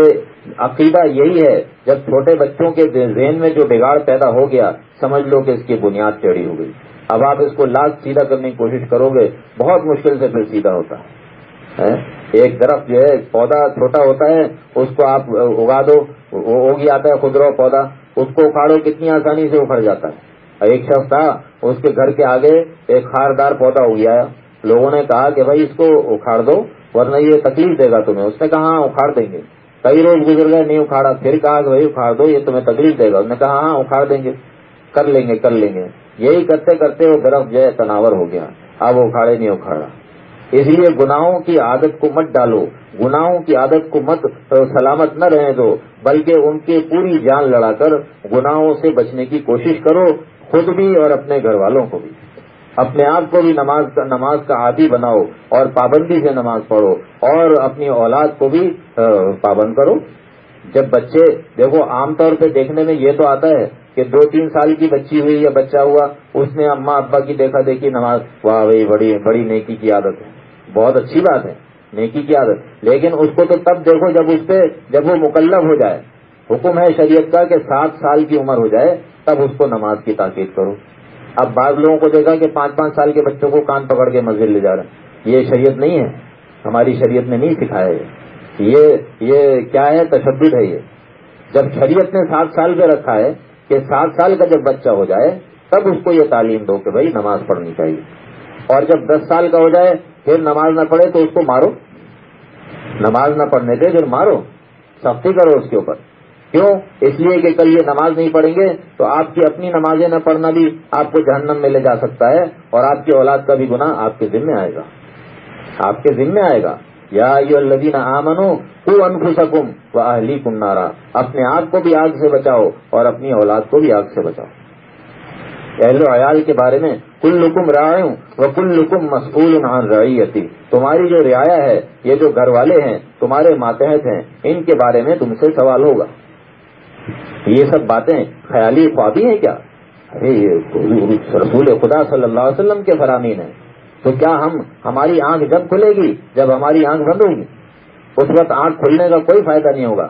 عقیدہ یہی ہے، جب چھوٹے بچوں کے ذہن میں جو بگاڑ پیدا ہو گیا، سمجھ لو کہ اس کی بنیاد ٹیڑھی ہو گئی۔ اب آپ اس کو لاکھ سیدھا کرنے کی کوشش کرو گے، بہت مشکل سے پھر سیدھا ہوتا ہے۔ ایک درخت جو ہے، پودا چھوٹا ہوتا ہے، اس کو آپ اگا دو ہوگی آتا ہے خدرو پودا، اس کو اکھاڑو، کتنی آسانی سے اکھڑ جاتا ہے۔ ایک شخص تھا، اس کے گھر کے آگے ایک خاردار پودا ہو گیا لوگوں نے کہا کہ بھائی، اس کو اکھاڑ دو، ورنہ یہ تکلیف دے گا تمہیں۔ اس نے کہا ہاں اکھاڑ دیں گے۔ کئی روز گزر گئے، نہیں اکھاڑا۔ پھر کہا کہ بھائی، اکھاڑ دو، یہ تمہیں تکلیف دے گا۔ اس نے کہا ہاں اکھاڑ دیں گے۔ کر لیں گے، کر لیں گے۔ یہی کرتے کرتے وہ درخت جو ہے تناور ہو گیا۔ اب اکھاڑے نہیں اکھاڑا۔ اس لیے گناہوں کی عادت کو مت ڈالو۔ گناہوں کی عادت کو مت، سلامت نہ رہنے دو، بلکہ ان کی پوری جان لڑا کر گناہوں سے بچنے کی کوشش کرو۔ خود بھی اور اپنے گھر والوں کو بھی۔ اپنے آپ کو بھی نماز کا نماز کا عادی بناؤ اور پابندی سے نماز پڑھو اور اپنی اولاد کو بھی پابند کرو۔ جب بچے، دیکھو، عام طور پہ دیکھنے میں یہ تو آتا ہے کہ دو تین سال کی بچی ہوئی یا بچہ ہوا، اس نے اماں ابا کی دیکھا دیکھی نماز، واہ بھائی، بڑی بڑی نیکی کی عادت ہے۔ بہت اچھی بات ہے، نیکی کی عادت۔ لیکن اس کو تو تب دیکھو جب اس پہ جب وہ مکلب ہو جائے۔ حکم ہے شریعت کا کہ سات سال کی عمر ہو جائے۔ تب اس کو نماز کی تاکید کرو اب بعض لوگوں کو دیکھا کہ پانچ پانچ سال کے بچوں کو کان پکڑ کے مسجد لے جا رہے ہیں۔ یہ شریعت نہیں ہے۔ ہماری شریعت نے نہیں سکھایا ہے یہ یہ کیا ہے؟ تشدد ہے یہ۔ جب شریعت نے سات سال پہ رکھا ہے کہ سات سال کا جب بچہ ہو جائے، تب اس کو یہ تعلیم دو کہ بھائی نماز پڑھنی چاہیے۔ اور جب دس سال کا ہو جائے، پھر نماز نہ پڑھے تو اس کو مارو۔ نماز نہ پڑھنے دے پھر مارو۔ سختی کرو اس کے اوپر۔ کیوں؟ اس لیے کہ کل یہ نماز نہیں پڑھیں گے تو آپ کی اپنی نمازیں نہ پڑھنا بھی آپ کو جہنم میں لے جا سکتا ہے اور آپ کی اولاد کا بھی گناہ آپ کے ذمے آئے گا۔ آپ کے ذمے آئے گا۔ یا الدین آمنو کو انخو و اہلی کم نارا۔ اپنے آپ کو بھی آگ سے بچاؤ اور اپنی اولاد کو بھی آگ سے بچاؤ۔ اہل و عیال کے بارے میں کل لکم رائے وہ کل لکم مسئول عن رعیتی۔ تمہاری جو رعایا ہے، یہ جو گھر والے ہیں، تمہارے ماتحت ہیں، ان کے بارے میں تم سے سوال ہوگا۔ یہ سب باتیں خیالی خوابی ہیں کیا؟ ارے رسول خدا صلی اللہ علیہ وسلم کے فرامین ہیں۔ تو کیا ہم، ہماری آنکھ جب کھلے گی، جب ہماری آنکھ بند ہوگی، اس وقت آنکھ کھلنے کا کوئی فائدہ نہیں ہوگا۔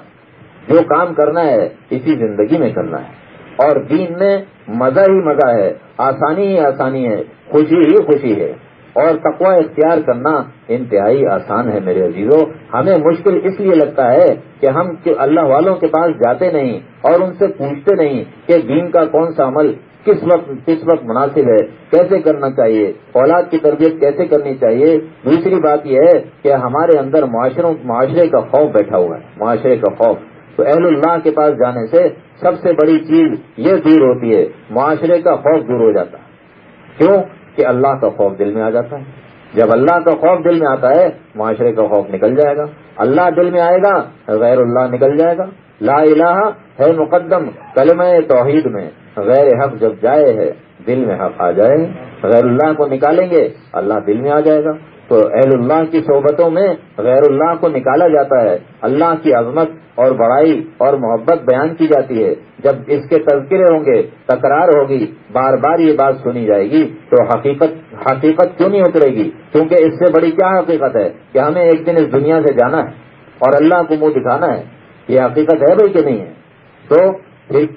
جو کام کرنا ہے، اسی زندگی میں کرنا ہے۔ اور دین میں مزہ ہی مزہ ہے، آسانی ہی آسانی ہے، خوشی ہی خوشی ہے۔ اور تقوی اختیار کرنا انتہائی آسان ہے میرے عزیزوں ہمیں مشکل اس لیے لگتا ہے کہ ہم اللہ والوں کے پاس جاتے نہیں اور ان سے پوچھتے نہیں کہ دین کا کون سا عمل کس وقت کس وقت مناسب ہے، کیسے کرنا چاہیے، اولاد کی تربیت کیسے کرنی چاہیے۔ دوسری بات یہ ہے کہ ہمارے اندر معاشروں، معاشرے کا خوف بیٹھا ہوا ہے، معاشرے کا خوف۔ تو اہل اللہ کے پاس جانے سے سب سے بڑی چیز یہ دور ہوتی ہے، معاشرے کا خوف دور ہو جاتا۔ ہے کیوں؟ کہ اللہ کا خوف دل میں آ جاتا ہے۔ جب اللہ کا خوف دل میں آتا ہے، معاشرے کا خوف نکل جائے گا۔ اللہ دل میں آئے گا، غیر اللہ نکل جائے گا۔ لا الہ ہے مقدم، کلمہ توحید میں غیر حق جب جائے ہے، دل میں حق آ جائے، غیر اللہ کو نکالیں گے، اللہ دل میں آ جائے گا۔ تو اہل اللہ کی صحبتوں میں غیر اللہ کو نکالا جاتا ہے۔ اللہ کی عظمت اور بڑائی اور محبت بیان کی جاتی ہے۔ جب اس کے تذکرے ہوں گے، تکرار ہوگی، بار بار یہ بات سنی جائے گی، تو حقیقت حقیقت کیوں نہیں اترے گی؟ کیونکہ اس سے بڑی کیا حقیقت ہے؟ کہ ہمیں ایک دن اس دنیا سے جانا ہے اور اللہ کو منہ دکھانا ہے۔ یہ حقیقت ہے بھائی کہ نہیں ہے؟ تو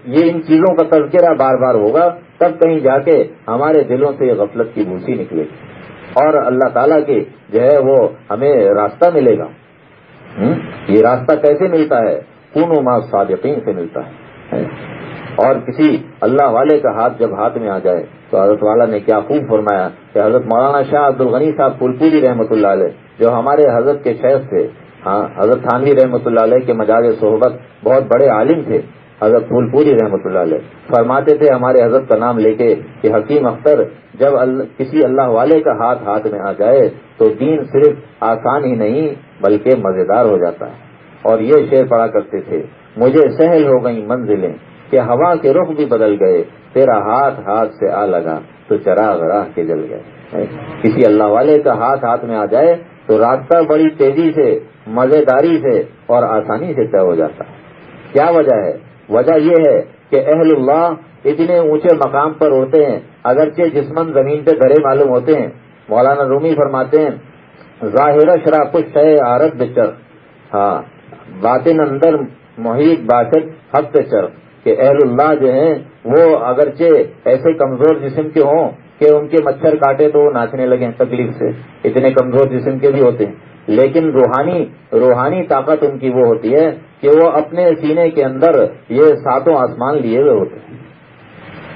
یہ ان چیزوں کا تذکرہ بار بار ہوگا، تب کہیں جا کے ہمارے دلوں سے یہ غفلت کی بھوسی نکلے گی۔ اور اللہ تعالیٰ کی جو ہے وہ ہمیں راستہ ملے گا۔ یہ راستہ کیسے ملتا ہے؟ خون و صادقین سے ملتا ہے۔ اور کسی اللہ والے کا ہاتھ جب ہاتھ میں آ جائے تو حضرت والا نے کیا خوب فرمایا کہ حضرت مولانا شاہ عبد الغنی صاحب پھولپوری رحمۃ اللہ علیہ، جو ہمارے حضرت کے شیخ تھے ہاں حضرت تھانوی رحمۃ اللہ علیہ کے مجاز صحبت بہت بڑے عالم تھے۔ حضرت پھول پوری رحمۃ اللہ علیہ فرماتے تھے ہمارے حضرت کا نام لے کے کہ حکیم اختر جب کسی اللہ والے کا ہاتھ ہاتھ میں آ جائے تو دین صرف آسان ہی نہیں بلکہ مزیدار ہو جاتا ہے۔ اور یہ شعر پڑا کرتے تھے، مجھے سہل ہو گئی منزلیں کہ ہوا کے رخ بھی بدل گئے، تیرا ہاتھ ہاتھ سے آ لگا تو چراغ راہ کے جل گئے۔ کسی اللہ والے کا ہاتھ ہاتھ میں آ جائے تو راستہ بڑی تیزی سے، مزیداری سے اور آسانی سے طے ہو جاتا۔ ہے کیا وجہ ہے؟ وجہ یہ ہے کہ اہل اللہ اتنے اونچے مقام پر ہوتے ہیں، اگرچہ جسمن زمین پہ گھرے معلوم ہوتے ہیں۔ مولانا رومی فرماتے ہیں، ظاہر شراف شہ عارت بچر ہاں باطن اندر محیط باشد، حق چر کہ اہل اللہ جو ہیں، وہ اگرچہ ایسے کمزور جسم کے ہوں کہ ان کے مچھر کاٹے تو وہ ناچنے لگے تکلیف سے۔ اتنے کمزور جسم کے بھی ہوتے ہیں۔ لیکن روحانی روحانی طاقت ان کی وہ ہوتی ہے کہ وہ اپنے سینے کے اندر یہ ساتوں آسمان لیے ہوئے ہوتے ہیں۔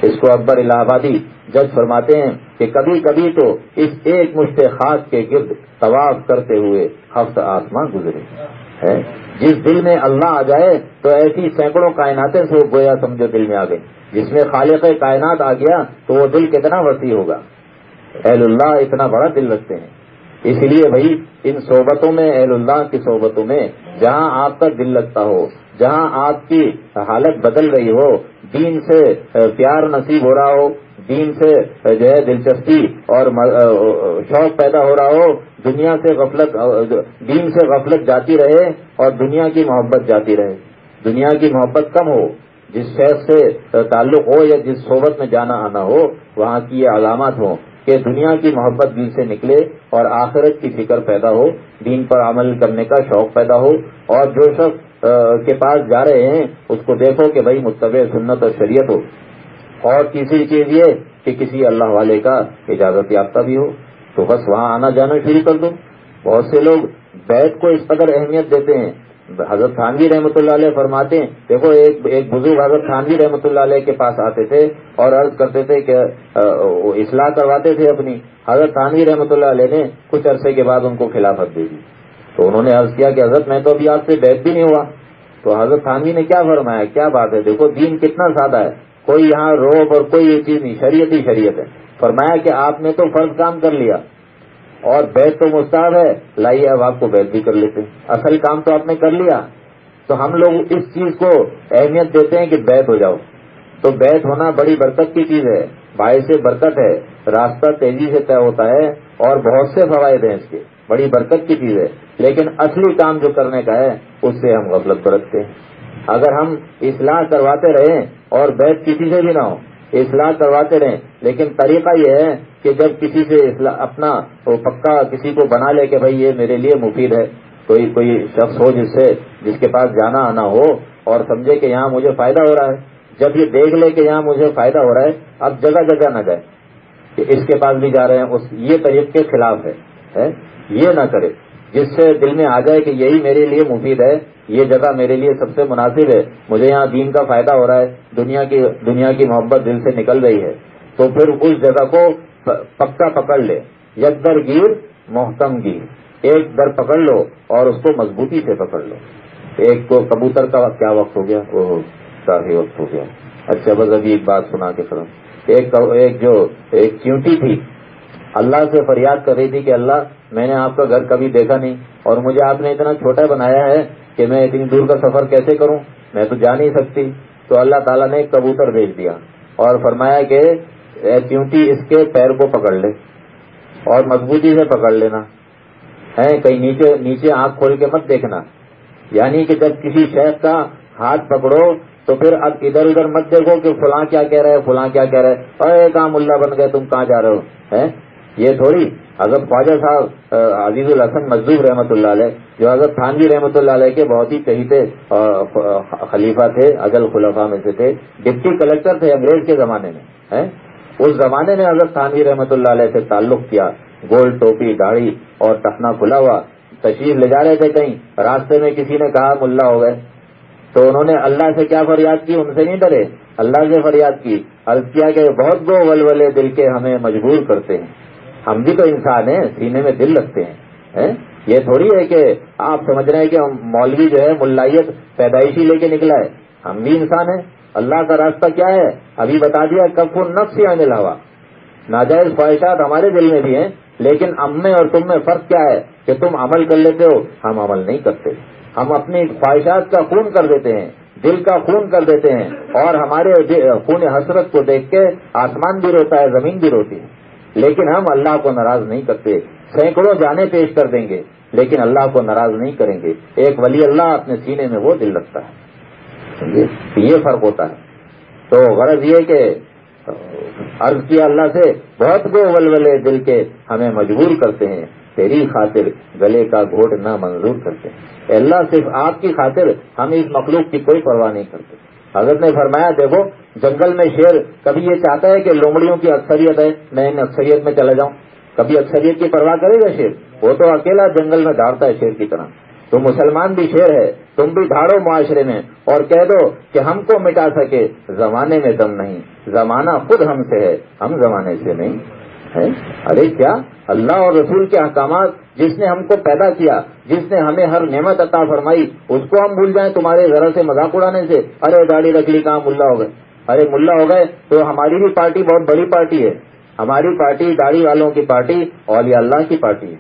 اس کو اکبر الہ آبادی جج فرماتے ہیں کہ کبھی کبھی تو اس ایک مشت خاص کے گرد طواف کرتے ہوئے ہفت آسمان گزرے۔ جس دل میں اللہ آ جائے تو ایسی سینکڑوں کائناتیں سے وہ گویا سمجھو دل میں آ گئی جس میں خالق کائنات آ گیا تو وہ دل کتنا وسیع ہوگا۔ اہل اللہ اتنا بڑا دل رکھتے ہیں۔ اس لیے بھائی ان صحبتوں میں، اہل اللہ کی صحبتوں میں جہاں آپ کا دل لگتا ہو، جہاں آپ کی حالت بدل رہی ہو، دین سے پیار نصیب ہو رہا ہو، دین سے جو ہے دلچسپی اور شوق پیدا ہو رہا ہو، دنیا سے غفلت دین سے غفلت جاتی رہے اور دنیا کی محبت جاتی رہے۔ دنیا کی محبت کم ہو، جس شہر سے تعلق ہو یا جس صحبت میں جانا آنا ہو، وہاں کی یہ علامات ہوں۔ کہ دنیا کی محبت دل سے نکلے اور آخرت کی فکر پیدا ہو، دین پر عمل کرنے کا شوق پیدا ہو، اور جو شخص کے پاس جا رہے ہیں، اس کو دیکھو کہ بھائی متبع سنت اور شریعت ہو۔ اور تیسری چیز یہ کہ کسی اللہ والے کا اجازت یافتہ بھی ہو۔ تو بس وہاں آنا جانا شروع کر دو۔ بہت سے لوگ بیت کو اس قدر اہمیت دیتے ہیں حضرت خانوی رحمۃ اللہ علیہ فرماتے ہیں، دیکھو، ایک ایک بزرگ حضرت خانوی رحمۃ اللہ علیہ کے پاس آتے تھے اور عرض کرتے تھے کہ اصلاح کرواتے تھے اپنی۔ حضرت خانوی رحمۃ اللہ علیہ نے کچھ عرصے کے بعد ان کو خلافت دے دی۔ تو انہوں نے عرض کیا کہ، حضرت، میں تو ابھی آپ سے بیت بھی نہیں ہوا۔ تو حضرت خانوی نے کیا فرمایا؟ کیا بات ہے؟ دیکھو، دین کتنا سادہ ہے۔ کوئی یہاں روب اور کوئی یہ چیز نہیں، شریعت ہی شریعت ہے۔ فرمایا کہ آپ نے تو فرض کام کر لیا۔ اور بیت تو مستعد ہے۔ لائیے، اب آپ کو بیت بھی کر لیتے اصل کام تو آپ نے کر لیا۔ تو ہم لوگ اس چیز کو اہمیت دیتے ہیں کہ بیت ہو جاؤ۔ تو بیت ہونا بڑی برکت کی چیز ہے۔ باعث سے برکت ہے۔ راستہ تیزی سے طے ہوتا ہے اور بہت سے فوائد ہیں اس کے۔ بڑی برکت کی چیز ہے۔ لیکن اصلی کام جو کرنے کا ہے، اس سے ہم غفلت برتتے ہیں۔ اگر ہم اصلاح کرواتے رہیں اور بیت کسی سے بھی نہ ہو اصلاح کرواتے رہیں۔ لیکن طریقہ یہ ہے کہ جب کسی سے اپنا پکا کسی کو بنا لے کہ بھائی یہ میرے لیے مفید ہے، کوئی کوئی شخص ہو جس سے، جس کے پاس جانا آنا ہو اور سمجھے کہ یہاں مجھے فائدہ ہو رہا ہے۔ جب یہ دیکھ لے کہ یہاں مجھے فائدہ ہو رہا ہے، اب جگہ جگہ نہ جائے کہ اس کے پاس بھی جا رہے ہیں، اس، یہ طریقے کے خلاف ہے؟ یہ نہ کرے۔ جس سے دل میں آ جائے کہ یہی میرے لیے مفید ہے یہ جگہ میرے لیے سب سے مناسب ہے۔ مجھے یہاں دین کا فائدہ ہو رہا ہے۔ دنیا کی دنیا کی محبت دل سے نکل رہی ہے۔ تو پھر اس جگہ کو پکا پکڑ لے۔ یک در گیر، محتم گیر۔ ایک در پکڑ لو اور اس کو مضبوطی سے پکڑ لو۔ ایک کو کبوتر کا کیا وقت ہو گیا؟ وہ کافی وقت ہو گیا۔ اچھا بس ابھی ایک بات سنا کے کرو ایک جو، ایک چیونٹی تھی۔ اللہ سے فریاد کر رہی تھی کہ اللہ، میں نے آپ کا گھر کبھی دیکھا نہیں اور مجھے آپ نے اتنا چھوٹا بنایا ہے کہ میں اتنی دور کا سفر کیسے کروں؟ میں تو جا نہیں سکتی۔ تو اللہ تعالیٰ نے ایک کبوتر بھیج دیا اور فرمایا کہ چیونٹی اس کے پیر کو پکڑ لے اور مضبوطی سے پکڑ لینا۔ ہے کہیں نیچے نیچے آنکھ کھول کے مت دیکھنا۔ یعنی کہ جب کسی شہر کا ہاتھ پکڑو تو پھر اب ادھر ادھر مت دیکھو کہ فلاں کیا کہہ رہے فلاں کیا کہہ رہے ارے کہاں ملا بن گئے، تم کہاں جا رہے ہو؟ یہ تھوڑی حضرت خواجہ صاحب عزیز الحسن مزدور رحمۃ اللہ علیہ، جو حضرت خانوی رحمۃ اللہ علیہ کے بہت ہی کہیتے خلیفہ تھے، اجل خلفا میں سے تھے، ڈپٹی کلیکٹر تھے انگریز کے زمانے میں اس زمانے میں حضرت خانوی رحمۃ اللہ علیہ سے تعلق کیا، گول ٹوپی، داڑھی اور ٹخنا کھلا ہوا، تشریف لے جا رہے تھے کہیں، راستے میں کسی نے کہا ملا ہو گئے، تو انہوں نے اللہ سے کیا فریاد کی؟ ان سے نہیں ڈرے، اللہ سے فریاد کی، عرض کیا کہ بہت گو ولولے دل کے ہمیں مجبور کرتے ہیں۔ ہم بھی تو انسان ہیں، سینے میں دل رکھتے ہیں یہ تھوڑی ہے کہ آپ سمجھ رہے ہیں کہ مولوی جو ہے، ملائیت، پیدائشی لے کے نکلا ہے۔ ہم بھی انسان ہیں۔ اللہ کا راستہ کیا ہے؟ ابھی بتا دیا کب کو نفس ہی آنے لگا ناجائز خواہشات ہمارے دل میں بھی ہیں، لیکن ام میں اور تم میں فرق کیا ہے کہ تم عمل کر لیتے ہو، ہم عمل نہیں کرتے۔ ہم اپنی خواہشات کا خون کر دیتے ہیں، دل کا خون کر دیتے ہیں، اور ہمارے خون حسرت کو دیکھ کے آسمان بھی روتا ہے، زمین بھی روتی ہے۔ لیکن ہم اللہ کو ناراض نہیں کرتے، سینکڑوں جانے پیش کر دیں گے، لیکن اللہ کو ناراض نہیں کریں گے۔ ایک ولی اللہ اپنے سینے میں وہ دل رکھتا ہے۔ یہ فرق ہوتا ہے۔ تو غرض یہ کہ، عرض کیا اللہ سے، بہت گو ولولے دل کے ہمیں مجبور کرتے ہیں۔ تیری خاطر گلے کا گھوٹ نہ منظور کرتے ہیں۔ اللہ، صرف آپ کی خاطر ہم اس مخلوق کی کوئی پرواہ نہیں کرتے۔ حضرت نے فرمایا، دیکھو، جنگل میں شیر کبھی یہ چاہتا ہے کہ لومڑیوں کی اکثریت ہے، میں ان اکثریت میں چلا جاؤں۔ کبھی اکثریت کی پرواہ کرے گا شیر؟ وہ تو اکیلا جنگل میں دھاڑتا ہے شیر کی طرح۔ تو مسلمان بھی شیر ہے، تم بھی دھاڑو معاشرے میں۔ اور کہہ دو کہ ہم کو مٹا سکے، زمانے میں دم نہیں۔ زمانہ خود ہم سے ہے، ہم زمانے سے نہیں۔ ارے کیا؟ اللہ اور رسول کے احکامات جس نے ہم کو پیدا کیا، جس نے ہمیں ہر نعمت عطا فرمائی، اس کو ہم بھول جائیں تمہارے ذرا سے مذاق اڑانے سے۔ ارے گاڑی رکھ لی کہاں ملا ہو گئے۔ ارے ملا ہو گئے تو ہماری بھی پارٹی بہت بڑی پارٹی ہے۔ ہماری پارٹی داڑھی والوں کی پارٹی، اولیاء اللہ کی پارٹی ہے۔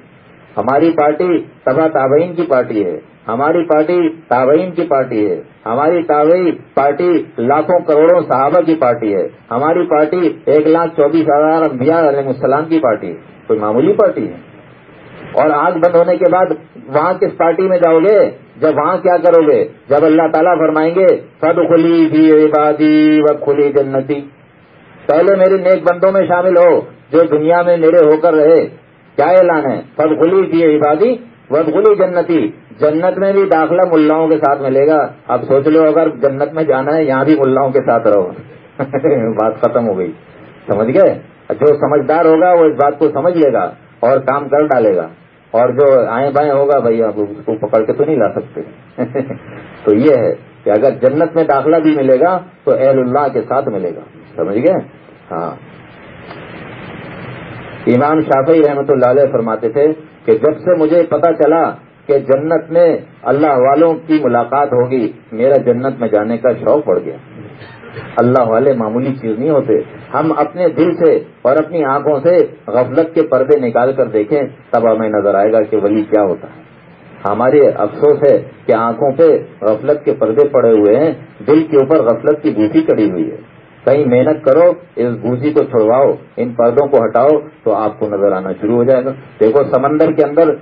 ہماری پارٹی تبا تابعین کی پارٹی ہے۔ ہماری پارٹی تابعین کی پارٹی ہے۔ ہماری تابعی پارٹی لاکھوں کروڑوں صحابہ کی پارٹی ہے۔ ہماری پارٹی ایک لاکھ چوبیس ہزار انبیاء علیہ السلام کی پارٹی ہے۔ کوئی معمولی پارٹی ہے؟ اور آگ بند ہونے کے بعد وہاں کس پارٹی میں جاؤ گے؟ جب وہاں کیا کرو گے؟ جب اللہ تعالیٰ فرمائیں گے سب کھلی بھی عبادی و کھلی جنتی پہلے میرے نیک بندوں میں شامل ہو جو دنیا میں میرے ہو کر رہے۔ کیا اعلان ہے؟ سب کھلی بھی عبادی و جنتی، جنت میں بھی داخلہ ملاؤں کے ساتھ ملے گا۔ اب سوچ لو، اگر جنت میں جانا ہے، یہاں بھی ملاؤں کے ساتھ رہو۔ بات ختم ہو گئی۔ سمجھ گئے؟ جو سمجھدار ہوگا، وہ اس بات کو سمجھ لے گا اور کام کر ڈالے گا۔ اور جو آئیں بائیں ہوگا، بھائی، آپ اس کو پکڑ کے تو نہیں لا سکتے۔ تو یہ ہے کہ اگر جنت میں داخلہ بھی ملے گا، تو اہل اللہ کے ساتھ ملے گا۔ سمجھ گئے؟ ہاں۔ امام شافی رحمت اللہ علیہ فرماتے تھے کہ جب سے مجھے پتا چلا کہ جنت میں اللہ والوں کی ملاقات ہوگی، میرا جنت میں جانے کا شوق پڑ گیا۔ اللہ والے معمولی چیز نہیں ہوتے۔ ہم اپنے دل سے اور اپنی آنکھوں سے غفلت کے پردے نکال کر دیکھیں، تب ہمیں نظر آئے گا کہ ولی کیا ہوتا ہے۔ ہمارے افسوس ہے کہ آنکھوں پہ غفلت کے پردے پڑے ہوئے ہیں، دل کے اوپر غفلت کی بوسی کڑی ہوئی ہے۔ کہیں محنت کرو، اس گوسی کو چھڑواؤ ان پردوں کو ہٹاؤ، تو آپ کو نظر آنا شروع ہو جائے گا۔ دیکھو، سمندر کے اندر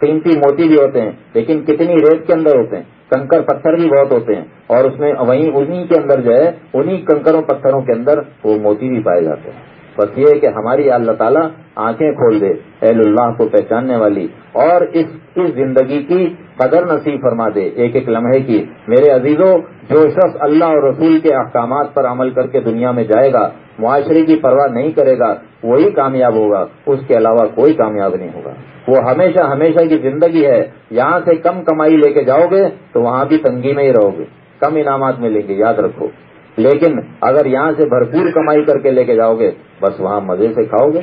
قیمتی موتی بھی ہوتے ہیں، لیکن کتنی ریت کے اندر ہوتے ہیں؟ کنکر پتھر بھی بہت ہوتے ہیں۔ اور اس میں وہیں انہیں کے اندر جو ہے انہیں کنکروں پتھروں کے اندر وہ موتی بھی پائے جاتے ہیں۔ بس یہ کہ ہماری اللہ تعالیٰ آنکھیں کھول دے، اہل اللہ کو پہچاننے والی، اور اس اس زندگی کی قدر نصیب فرما دے، ایک ایک لمحے کی۔ میرے عزیزوں جو شخص اللہ اور رسول کے احکامات پر عمل کر کے دنیا میں جائے گا، معاشرے کی پرواہ نہیں کرے گا، وہی کامیاب ہوگا۔ اس کے علاوہ کوئی کامیاب نہیں ہوگا۔ وہ ہمیشہ ہمیشہ کی زندگی ہے۔ یہاں سے کم کمائی لے کے جاؤ گے تو وہاں بھی تنگی میں ہی رہو گے۔ کم انعامات ملیں گے، یاد رکھو۔ لیکن اگر یہاں سے بھرپور کمائی کر کے لے کے جاؤ گے، بس وہاں مزے سے کھاؤ گے۔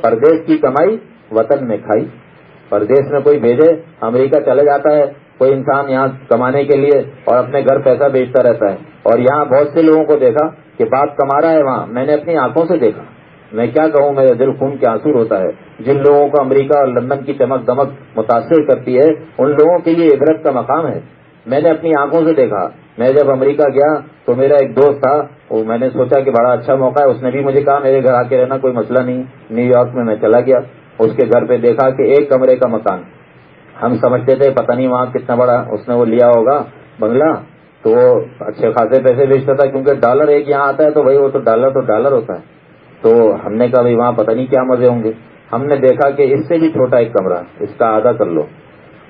پردیش کی کمائی وطن میں کھائی۔ پردیش میں کوئی بھیجے، امریکہ چلے جاتا ہے۔ کوئی انسان یہاں کمانے کے لیے اور اپنے گھر پیسہ بیچتا رہتا ہے۔ اور یہاں بہت سے لوگوں کو دیکھا کہ بات کما رہا ہے وہاں۔ میں نے اپنی آنکھوں سے دیکھا۔ میں کیا کہوں میرے دل خون کے آنسور ہوتا ہے۔ جن لوگوں کو امریکہ اور لندن کی چمک دمک متاثر کرتی ہے، ان لوگوں کے لیے عبرت کا مقام ہے۔ میں نے اپنی آنکھوں سے دیکھا۔ میں جب امریکہ گیا تو میرا ایک دوست تھا، وہ میں نے سوچا کہ بڑا اچھا موقع ہے، اس نے بھی مجھے کہا، میرے گھر آ کے رہنا کوئی مسئلہ نہیں۔ نیو یارک میں میں چلا گیا، اس کے گھر پہ دیکھا کہ ایک کمرے کا مکان۔ ہم سمجھتے تھے، پتہ نہیں وہاں کتنا بڑا، اس نے وہ لیا ہوگا بنگلہ، تو وہ اچھے خاصے پیسے بیچتا تھا، کیونکہ ڈالر ایک یہاں آتا ہے تو بھائی وہ تو ڈالر تو ڈالر ہوتا ہے۔ تو ہم نے کہا، بھائی وہاں پتہ نہیں کیا مزے ہوں گے۔ ہم نے دیکھا کہ اس سے بھی چھوٹا ایک کمرہ، اس کا آدھا کر لو۔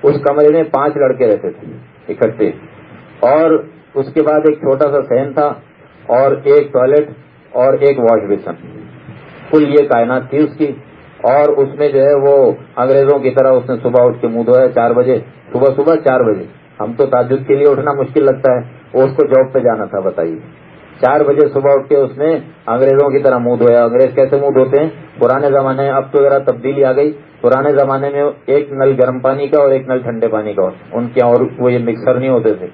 اس کمرے میں پانچ لڑکے رہتے تھے۔ اکٹھے۔ اور اس کے بعد ایک چھوٹا سا سین تھا اور ایک ٹوائلٹ اور ایک واش بیسن۔ کل یہ کائنات تھی اس کی۔ اور اس میں جو ہے وہ انگریزوں کی طرح اس نے صبح اٹھ کے منہ دھویا چار بجے۔ صبح صبح چار بجے۔ ہم تو تعجد کے لیے اٹھنا مشکل لگتا ہے۔ اس کو جاب پہ جانا تھا، بتائیے۔ چار بجے صبح اٹھ کے اس نے انگریزوں کی طرح منہ دھویا۔ انگریز کیسے منہ دھوتے ہیں؟ پرانے زمانے میں اب تو ذرا تبدیلی آ گئی۔ پرانے زمانے میں ایک نل گرم پانی کا اور ایک نل ٹھنڈے پانی کا۔ ان کے اور وہ یہ مکسر نہیں ہوتے تھے۔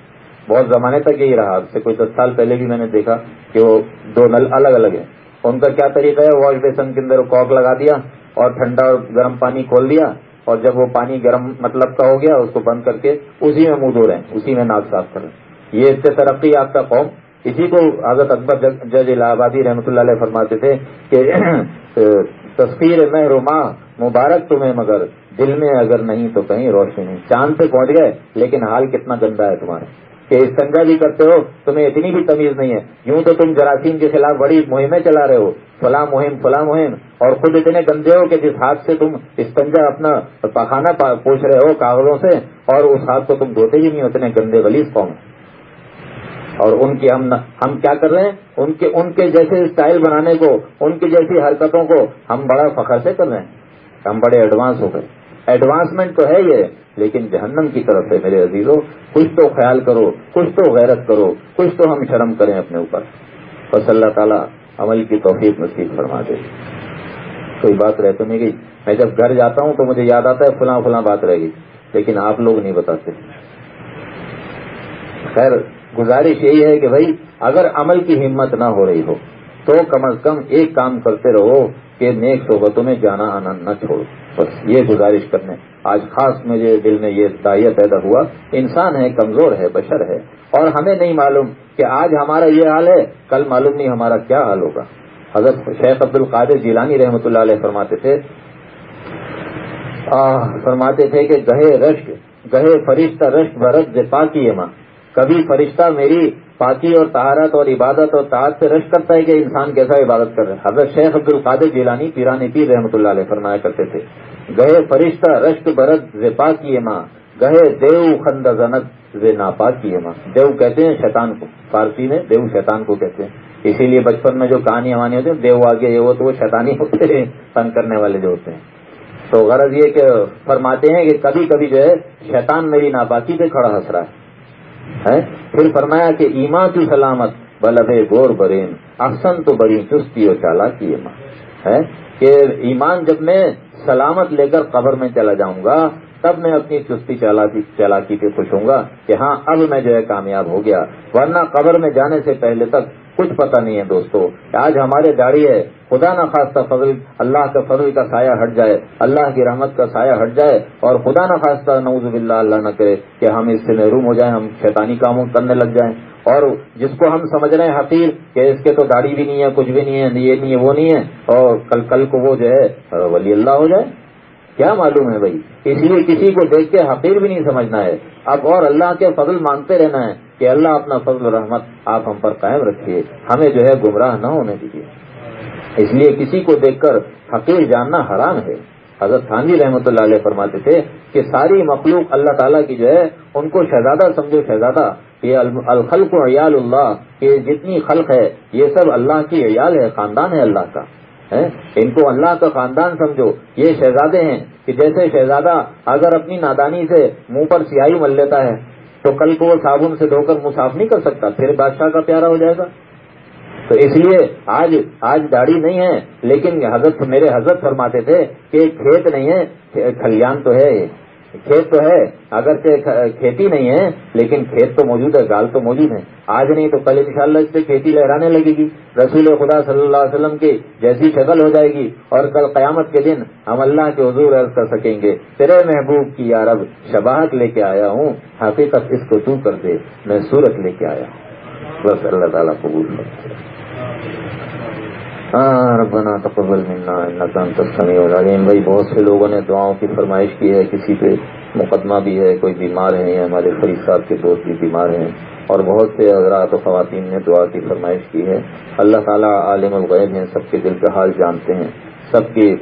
بہت زمانے تک یہی رہا۔ سے کوئی دس سال پہلے بھی میں نے دیکھا کہ وہ دو نل الگ الگ ہیں۔ ان کا کیا طریقہ ہے؟ واش بیسن کے اندر کاک لگا دیا اور ٹھنڈا اور گرم پانی کھول دیا اور جب وہ پانی گرم مطلب کا ہو گیا، اس کو بند کر کے اسی میں منہ دھو رہے ہیں، اسی میں ناک صاف کر رہے ہیں۔ یہ اس سے ترقی آپ کا قوم اسی کو حضرت اکبر جج الہ آبادی رحمۃ اللہ علیہ فرماتے تھے کہ تصویر میں روما مبارک تمہیں، مگر دل میں اگر نہیں تو کہیں روشنی چاند سے پہنچ گئے، لیکن حال کتنا گندا ہے تمہارا کہ استنجا بھی جی کرتے ہو، تمہیں اتنی بھی تمیز نہیں ہے۔ یوں تو تم جراثیم کے خلاف بڑی مہمیں چلا رہے ہو۔ فلاں مہم فلاں مہم۔ اور خود اتنے گندے ہو کہ جس ہاتھ سے تم استنجا اپنا پاخانہ پوچھ رہے ہو کاغذوں سے، اور اس ہاتھ کو تم دھوتے بھی نہیں اتنے گندے غلیظ قوم۔ اور ان کی ہم ہم کیا کر رہے ہیں؟ ان کے ان کے جیسے اسٹائل بنانے کو، ان کی جیسی حرکتوں کو ہم بڑا فخر سے کر رہے ہیں۔ ہم بڑے ایڈوانس ہو گئے۔ ایڈوانسمنٹ تو ہے یہ، لیکن جہنم کی طرف ہے میرے عزیزوں کچھ تو خیال کرو، کچھ تو غیرت کرو، کچھ تو ہم شرم کریں اپنے اوپر۔ بس اللہ تعالیٰ عمل کی توفیق نصیب فرما دے۔ کوئی بات رہ تو نہیں گئی۔ میں جب گھر جاتا ہوں تو مجھے یاد آتا ہے فلاں فلاں بات رہ گئی، لیکن آپ لوگ نہیں بتاتے۔ خیر گزارش یہی ہے کہ بھائی، اگر عمل کی ہمت نہ ہو رہی ہو، تو کم از کم ایک کام کرتے رہو کہ نیک صحبتوں میں جانا آنا نہ چھوڑو۔ بس یہ گزارش کرنے۔ آج خاص مجھے دل میں یہ دائیا پیدا ہوا، انسان ہے، کمزور ہے، بشر ہے۔ اور ہمیں نہیں معلوم کہ آج ہمارا یہ حال ہے، کل معلوم نہیں ہمارا کیا حال ہوگا۔ حضرت شیخ عبد القادر جیلانی رحمۃ اللہ علیہ فرماتے تھے فرماتے تھے کہ گہے رشک، گہے فرشتہ رشک برت پاکی ماں۔ کبھی فرشتہ میری پاکی اور تہارت اور عبادت اور تعت سے رش کرتا ہے کہ انسان کیسا عبادت کر رہا ہے؟ حضرت شیخ عبد القادر جیلانی پیرانی پیر رحمۃ اللہ علیہ فرمایا کرتے تھے گئے فرشتہ رشک برد پا کیے ماں گئے دیو خند زنت زے ناپا کیے ماں۔ دیو کہتے ہیں شیطان کو، فارسی میں دیو شیطان کو کہتے ہیں۔ اسی لیے بچپن میں جو کہانی وانی ہوتی ہیں، دیو آگے یہ وہ تو وہ شیطانی ہوتے ہیں، فن کرنے والے جو ہوتے ہیں۔ تو غرض یہ کہ فرماتے ہیں کہ کبھی کبھی جو ہے، شیطان میری ناپاکی پہ کھڑا ہنس رہا ہے۔ پھر فرمایا کہ ایمان کی سلامت بلب گور برین، احسن تو بڑی چستی اور چالاکی ہے۔ کہ ایمان جب میں سلامت لے کر قبر میں چلا جاؤں گا، تب میں اپنی چستی چالاکی پہ خوش ہوں گا کہ ہاں اب میں جو ہے کامیاب ہو گیا۔ ورنہ قبر میں جانے سے پہلے تک کچھ پتہ نہیں ہے دوستو۔ آج ہمارے داڑھی ہے۔ خدا نہ خواستہ فضل، اللہ کا فضل کا سایہ ہٹ جائے۔ اللہ کی رحمت کا سایہ ہٹ جائے۔ اور خدا نہ خواستہ نوز باللہ اللہ نہ کرے کہ ہم اس سے محروم ہو جائیں، ہم شیطانی کاموں کرنے لگ جائیں۔ اور جس کو ہم سمجھ رہے ہیں حقیر، کہ اس کے تو داڑھی بھی نہیں ہے، کچھ بھی نہیں ہے، یہ نہیں ہے، وہ نہیں ہے۔ اور کل کل کو وہ جو ہے، ولی اللہ ہو جائے۔ کیا معلوم ہے بھائی؟ اس لیے کسی کو دیکھ کے حقیر بھی نہیں سمجھنا ہے۔ اب اور اللہ کے فضل مانگتے رہنا ہے۔ کہ اللہ اپنا فضل رحمت آپ ہم پر قائم رکھیے ہمیں جو ہے گمراہ نہ ہونے دیجیے۔ اس لیے کسی کو دیکھ کر حقیر جاننا حرام ہے۔ حضرت خانوی رحمۃ اللہ علیہ فرماتے تھے کہ ساری مخلوق اللہ تعالیٰ کی جو ہے، ان کو شہزادہ سمجھو، شہزادہ یہ الخلق و عیال اللہ، کہ جتنی خلق ہے، یہ سب اللہ کی عیال ہے، خاندان ہے اللہ کا۔ ان کو اللہ کا خاندان سمجھو۔ یہ شہزادے ہیں کہ جیسے شہزادہ اگر اپنی نادانی سے منہ پر سیاہی مل لیتا ہے تو کل کو وہ صابن سے دھو کر منہ صاف نہیں کر سکتا، پھر بادشاہ کا پیارا ہو جائے گا۔ تو اس لیے آج آج داڑھی نہیں ہے، لیکن حضرت میرے حضرت فرماتے تھے کہ کھیت نہیں ہے کھلیان تو ہے کھیت تو ہے اگر کھیتی نہیں ہے، لیکن کھیت تو موجود ہے، گال تو موجود ہے آج نہیں تو کل انشاءاللہ اس پہ کھیتی لہرانے لگے گی۔ رسول خدا صلی اللہ علیہ وسلم کی جیسی شکل ہو جائے گی اور کل قیامت کے دن ہم اللہ کے حضور عرض کر سکیں گے، تیرے محبوب کی یارب شباہت لے کے آیا ہوں، حقیقت اس کو تو کر دے، میں سورت لے کے آیا ہوں۔ بس اللہ تعالیٰ قبول کر ہاں، ربنا تقبل منا انك انت السميع العليم بھائی، بہت سے لوگوں نے دعاؤں کی فرمائش کی ہے، کسی پہ مقدمہ بھی ہے، کوئی بیمار ہیں، ہمارے فرید صاحب کے دوست بھی بیمار ہیں۔ اور بہت سے حضرات و خواتین نے دعا کی فرمائش کی ہے۔ اللہ تعالیٰ عالم الغیب ہیں، سب کے دل کا حال جانتے ہیں۔ سب کے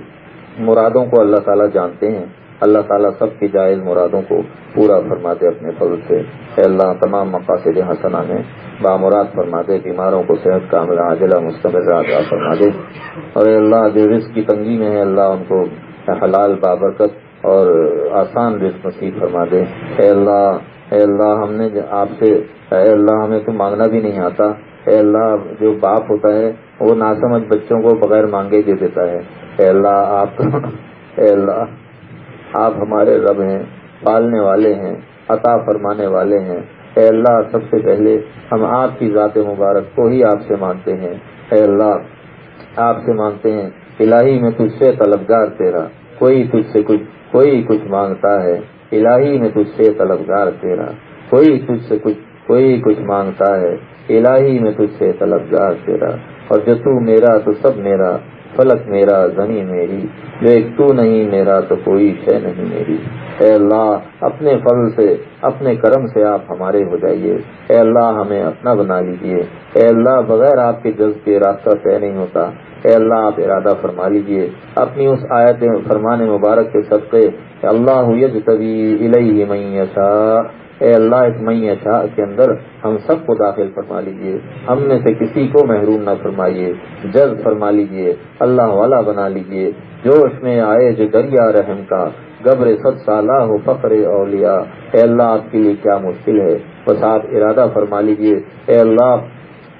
مرادوں کو اللہ تعالیٰ جانتے ہیں۔ اللہ تعالیٰ سب کی جائز مرادوں کو پورا فرما دے اپنے فضل سے۔ اے اللہ، تمام مقاصد حسنہ میں بامراد فرما دے، بیماروں کو صحت کا عملہ عاجلہ مستقل فرما دے۔ اور اے اللہ، جو رزق کی تنگی میں ہے اللہ، ان کو حلال بابرکت اور آسان رزق نصیب فرما دے۔ اے اللہ اے اللہ، ہم نے آپ سے اے اللہ، ہمیں تو مانگنا بھی نہیں آتا۔ اے اللہ، جو باپ ہوتا ہے، وہ ناسمجھ بچوں کو بغیر مانگے دے دیتا ہے۔ اے اللہ، آپ اے اللہ آپ ہمارے رب ہیں، پالنے والے ہیں، عطا فرمانے والے ہیں۔ اے اللہ، سب سے پہلے ہم آپ کی ذات مبارک کو ہی آپ سے مانتے ہیں۔ اے اللہ، آپ سے مانتے ہیں، الہی میں تجھ سے طلبگار تیرا، کوئی تجھ سے کچھ، کوئی کچھ مانگتا ہے۔ الہی میں تجھ سے طلبگار تیرا، کوئی تجھ سے کچھ، کوئی کچھ مانگتا ہے۔ الہی میں تجھ سے طلبگار تیرا، اور جو تو میرا تو سب میرا۔ فلک میرا، زمین میری جو ایک تو نہیں میرا تو کوئی شے نہیں میری۔ اے اللہ، اپنے فضل سے، اپنے کرم سے آپ ہمارے ہو جائیے۔ اے اللہ، ہمیں اپنا بنا لیجیے اے اللہ، بغیر آپ کے جذب کے راستہ طے نہیں ہوتا۔ اے اللہ، آپ ارادہ فرما لیجیے اپنی اس آیت فرمان مبارک کے صدقے اللہ یجتبی الیہ من یشاء۔ اے اللہ اس مئی شاہ کے اندر ہم سب کو داخل فرما لیجیے۔ ہم میں سے کسی کو محروم نہ فرمائیے، جلد فرما لیجیے، اللہ والا بنا لیجیے۔ جوش میں آئے جو دریا رحم کا گبر ست سالہ ہو فخر اولیا اے اللہ، آپ کے لیے کیا مشکل ہے؟ بس آپ ارادہ فرما لیجیے۔ اے اللہ،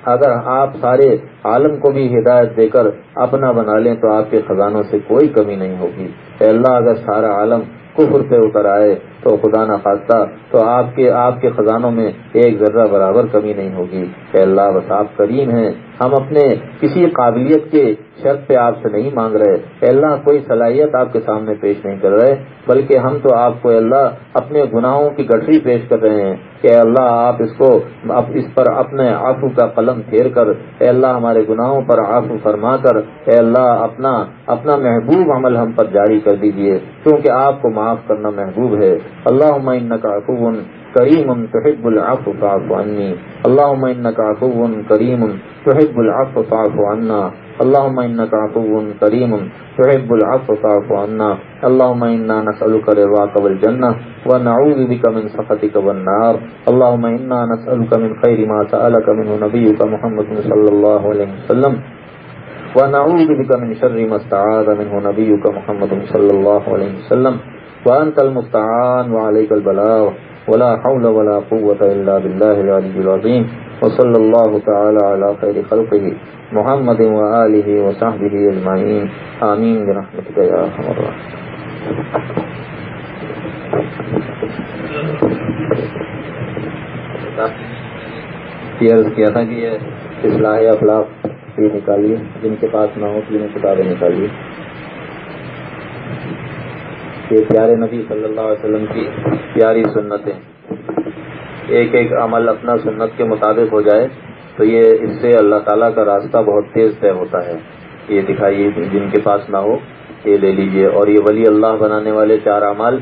اگر آپ سارے عالم کو بھی ہدایت دے کر اپنا بنا لیں تو آپ کے خزانوں سے کوئی کمی نہیں ہوگی۔ اے اللہ، اگر سارا عالم کفر پہ اتر آئے تو خدا نہ خواستہ تو آپ کے آپ کے خزانوں میں ایک ذرہ برابر کمی نہیں ہوگی۔ کہ اللہ، بس آپ کریم ہیں۔ ہم اپنے کسی قابلیت کے شرط پہ آپ سے نہیں مانگ رہے۔ کہ اللہ، کوئی صلاحیت آپ کے سامنے پیش نہیں کر رہے، بلکہ ہم تو آپ کو اللہ اپنے گناہوں کی گٹری پیش کر رہے ہیں کہ اللہ، آپ اس کو اس پر اپنے آفو کا قلم پھیر کر، اے اللہ، ہمارے گناہوں پر آفو فرما کر، اے اللہ، اپنا اپنا محبوب عمل ہم پر جاری کر دیجیے، کیونکہ آپ کو معاف کرنا محبوب ہے۔ اللہ کا افون کریم تحب العفو فاعف عني. اللهم انك عفو کریم تحب العفو فاعف عنا. اللهم انك عفو كريم تحب العفو فاعف عنا. اللهم انا نسالك رضاك والجنه ونعوذ بك من سخطك والنار. اللهم انا نسالك من خير ما سالك منه نبيك محمد صلى الله عليه وسلم. ونعوذ بك من شر ما استعاذ منه نبيك محمد صلى الله عليه وسلم. وانت المستعان وعليك البلاغ. ولا حول ولا قوه الا بالله العلي العظيم. وصلى الله تعالى على خير خلقه محمد وآله وصحبه اجمعین آمین برحمتك یا ارحم الراحمین عرض کیا تھا کہ یہ اصلاح اخلاق یہ نکالیے، جن کے پاس نہ ہو تین کتابیں نکالیے۔ یہ پیارے نبی صلی اللہ علیہ وسلم کی پیاری سنتیں۔ ایک ایک عمل اپنا سنت کے مطابق ہو جائے تو یہ اس سے اللہ تعالیٰ کا راستہ بہت تیز طے ہوتا ہے۔ یہ دکھائیے جن کے پاس نہ ہو، یہ لے لیجیے۔ اور یہ ولی اللہ بنانے والے چار اعمال،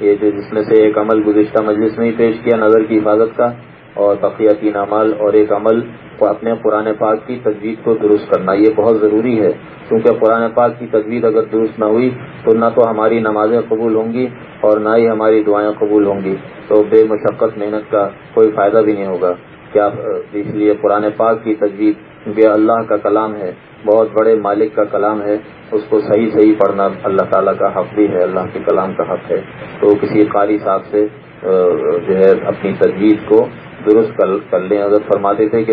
یہ جو جس میں سے ایک عمل گزشتہ مجلس میں ہی پیش کیا نظر کی حفاظت کا اور بقیہ تین عمل اور ایک عمل کو اپنے قرآن پاک کی تجوید کو درست کرنا، یہ بہت ضروری ہے۔ کیونکہ قرآن پاک کی تجوید اگر درست نہ ہوئی تو نہ تو ہماری نمازیں قبول ہوں گی اور نہ ہی ہماری دعائیں قبول ہوں گی۔ تو بے مشقت محنت کا کوئی فائدہ بھی نہیں ہوگا۔ کیا اس لیے قرآن پاک کی تجوید یہ اللہ کا کلام ہے؟ بہت بڑے مالک کا کلام ہے۔ اس کو صحیح صحیح پڑھنا اللہ تعالیٰ کا حق بھی ہے، اللہ کے کلام کا حق ہے۔ تو کسی قاری صاحب سے جو ہے اپنی تجویز کو درست کر لیں۔ اگر فرماتے تھے کہ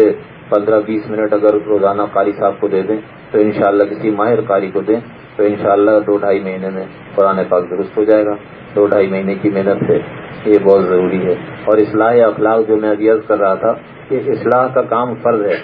پندرہ بیس منٹ اگر روزانہ قاری صاحب کو دے دیں، تو انشاءاللہ کسی ماہر قاری کو دیں، تو انشاءاللہ دو ڈھائی مہینے میں قرآن پاک درست ہو جائے گا۔ دو ڈھائی مہینے کی محنت سے یہ بہت ضروری ہے۔ اور اصلاح اخلاق جو میں ابھی عرض کر رہا تھا کہ اصلاح کا کام فرض ہے۔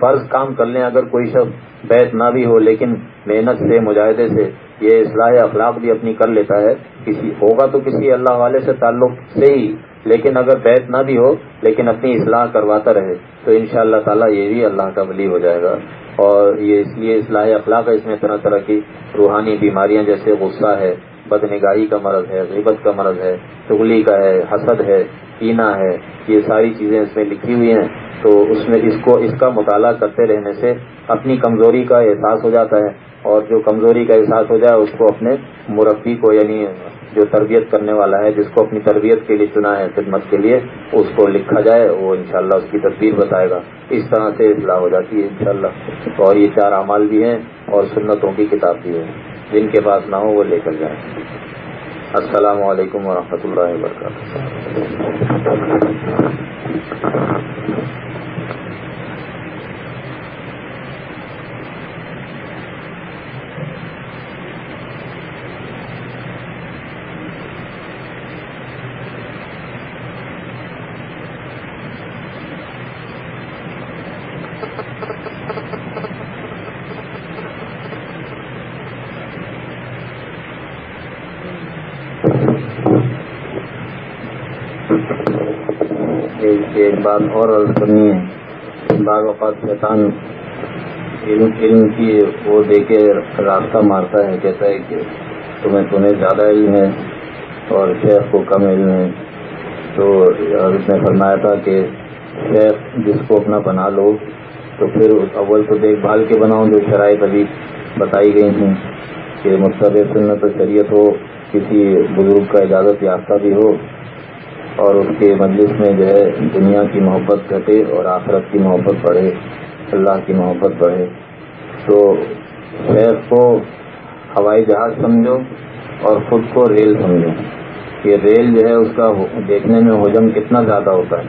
فرض کام کر لیں اگر کوئی شخص بیت نہ بھی ہو، لیکن محنت سے، مجاہدے سے یہ اصلاح اخلاق بھی اپنی کر لیتا ہے۔ کسی ہوگا تو کسی اللہ والے سے تعلق سے ہی لیکن اگر بیت نہ بھی ہو، لیکن اپنی اصلاح کرواتا رہے، تو ان شاء اللہ تعالیٰ یہ بھی اللہ کا ولی ہو جائے گا۔ اور یہ اس لیے اصلاح اخلاق ہے اس میں طرح طرح کی روحانی بیماریاں، جیسے غصہ ہے، بدنگاہی کا مرض ہے، غیبت کا مرض ہے چگلی کا ہے، حسد ہے کینا ہے، یہ ساری چیزیں اس میں لکھی ہوئی ہیں۔ تو اس میں اس کو، اس کا مطالعہ کرتے رہنے سے اپنی کمزوری کا احساس ہو جاتا ہے اور جو کمزوری کا احساس ہو جائے، اس کو اپنے مربی کو یعنی جو تربیت کرنے والا ہے، جس کو اپنی تربیت کے لیے چنا ہے، خدمت کے لیے، اس کو لکھا جائے، وہ انشاءاللہ اس کی تصویر بتائے گا۔ اس طرح سے اصلاح ہو جاتی ہے انشاءاللہ۔ اور یہ چار اعمال بھی ہیں اور سنتوں کی کتاب بھی ہے جن کے پاس نہ ہو، وہ لے کر جائیں۔ السلام علیکم ورحمۃ اللہ وبرکاتہ ایک بات اور عرض کرنی ہے بعض اوقات شیطان علم علم کی وہ دے کے راستہ مارتا ہے، کہتا ہے کہ تمہیں تمہیں زیادہ علم ہے اور شیخ کو کم علم ہے۔ تو اس نے فرمایا تھا کہ شیخ جس کو اپنا بنا لو، تو پھر اول تو دیکھ بھال کے بناؤ جو شرائط ابھی بتائی گئی تھیں کہ مستقب سنت شریعت ہو، کسی بزرگ کا اجازت یافتہ بھی ہو اور اس کے مجلس میں جو ہے دنیا کی محبت گھٹے اور آخرت کی محبت بڑھے، اللہ کی محبت بڑھے۔ تو شہر کو ہوائی جہاز سمجھو اور خود کو ریل سمجھو یہ ریل جو ہے اس کا دیکھنے میں حجم کتنا زیادہ ہوتا ہے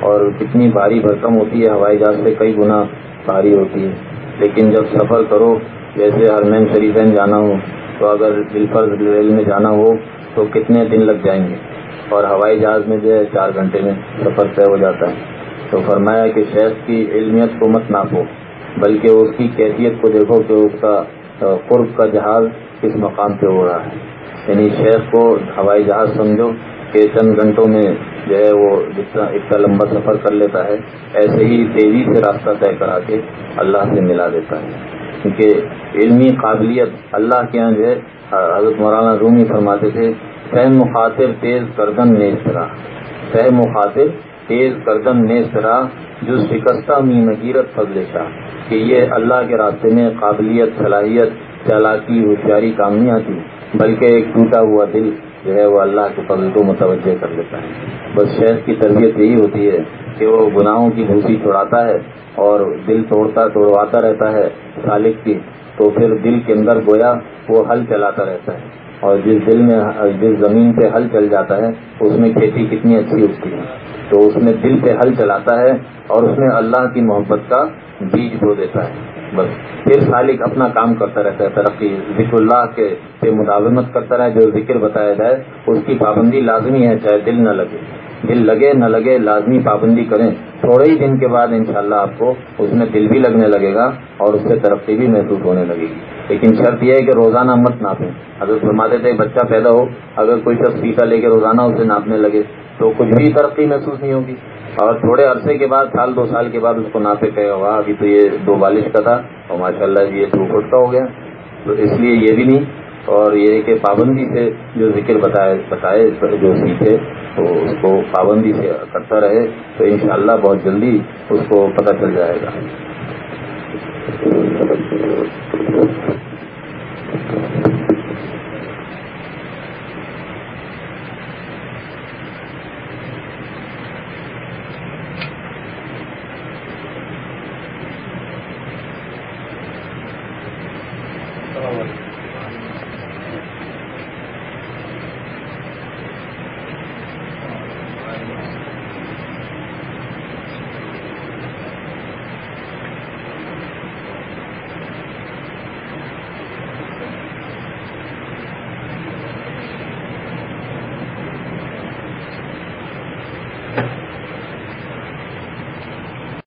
اور کتنی بھاری بھرکم ہوتی ہے۔ ہوائی جہاز سے کئی گنا بھاری ہوتی ہے۔ لیکن جب سفر کرو، جیسے ہرمین شریفین جانا ہو، تو اگر دل ریل میں جانا ہو، تو کتنے دن لگ جائیں گے؟ اور ہوائی جہاز میں جو ہے چار گھنٹے میں سفر طے ہو جاتا ہے۔ تو فرمایا کہ شیخ کی علمیت کو مت ناپو، بلکہ اس کی کیفیت کو دیکھو کہ اس کا قرب کا جہاز کس مقام پہ ہو رہا ہے۔ یعنی شیخ کو ہوائی جہاز سمجھو کہ چند گھنٹوں میں جو ہے وہ جتنا، اتنا لمبا سفر کر لیتا ہے، ایسے ہی تیزی سے راستہ طے کرا کے اللہ سے ملا دیتا ہے۔ کیونکہ علمی قابلیت اللہ کے یہاں جو ہے حضرت مولانا رومی فرماتے تھے سہ مخاطر تیز کردن نیسرا سہ مخاطر تیز کردن نیسرا، جو شکستہ می نگیرت فضل شاہ، کہ یہ اللہ کے راستے میں قابلیت، صلاحیت، چالاکی، ہوشیاری کام نہیں آتی بلکہ ایک ٹوٹا ہوا دل جو ہے وہ اللہ کے فضل کو متوجہ کر لیتا ہے۔ بس شہر کی تربیت یہی ہوتی ہے کہ وہ گناہوں کی بھوسی چھوڑاتا ہے اور دل توڑتا توڑواتا رہتا ہے خالق کی، تو پھر دل کے اندر گویا وہ حل چلاتا رہتا ہے۔ اور جس دل میں، جس زمین پہ ہل چل جاتا ہے، اس میں کھیتی کتنی اچھی ہوتی ہے۔ تو اس میں دل پہ ہل چلاتا ہے اور اس میں اللہ کی محبت کا بیج بو دیتا ہے۔ بس۔ پھر سالک اپنا کام کرتا رہتا ہے، ترقی، ذکر اللہ کے مداومت کرتا رہے جو ذکر بتایا جائے، اس کی پابندی لازمی ہے، چاہے دل نہ لگے۔ دل لگے نہ لگے لازمی پابندی کریں۔ تھوڑے ہی دن کے بعد انشاءاللہ شاء آپ کو اس میں دل بھی لگنے لگے گا اور اس سے ترقی بھی محسوس ہونے لگے گی۔ لیکن شرط یہ ہے کہ روزانہ مت ناپیں۔ اگر فرماتے تھے بچہ پیدا ہو، اگر کوئی شخص پیتا لے کے روزانہ اسے ناپنے لگے، تو کچھ بھی ترقی محسوس نہیں ہوگی۔ اور تھوڑے عرصے کے بعد، سال دو سال کے بعد اس کو ناپے کہ ہوا۔ ابھی تو یہ دو بالش کا تھا اور ماشاء اللہ جی یہ دو فٹ کا ہو گیا۔ تو اس لیے یہ بھی نہیں۔ اور یہ کہ پابندی سے جو ذکر بتائے بتائے، جو سیکھے تو اس کو پابندی سے کرتا رہے تو انشاءاللہ بہت جلدی اس کو پتہ چل جائے گا۔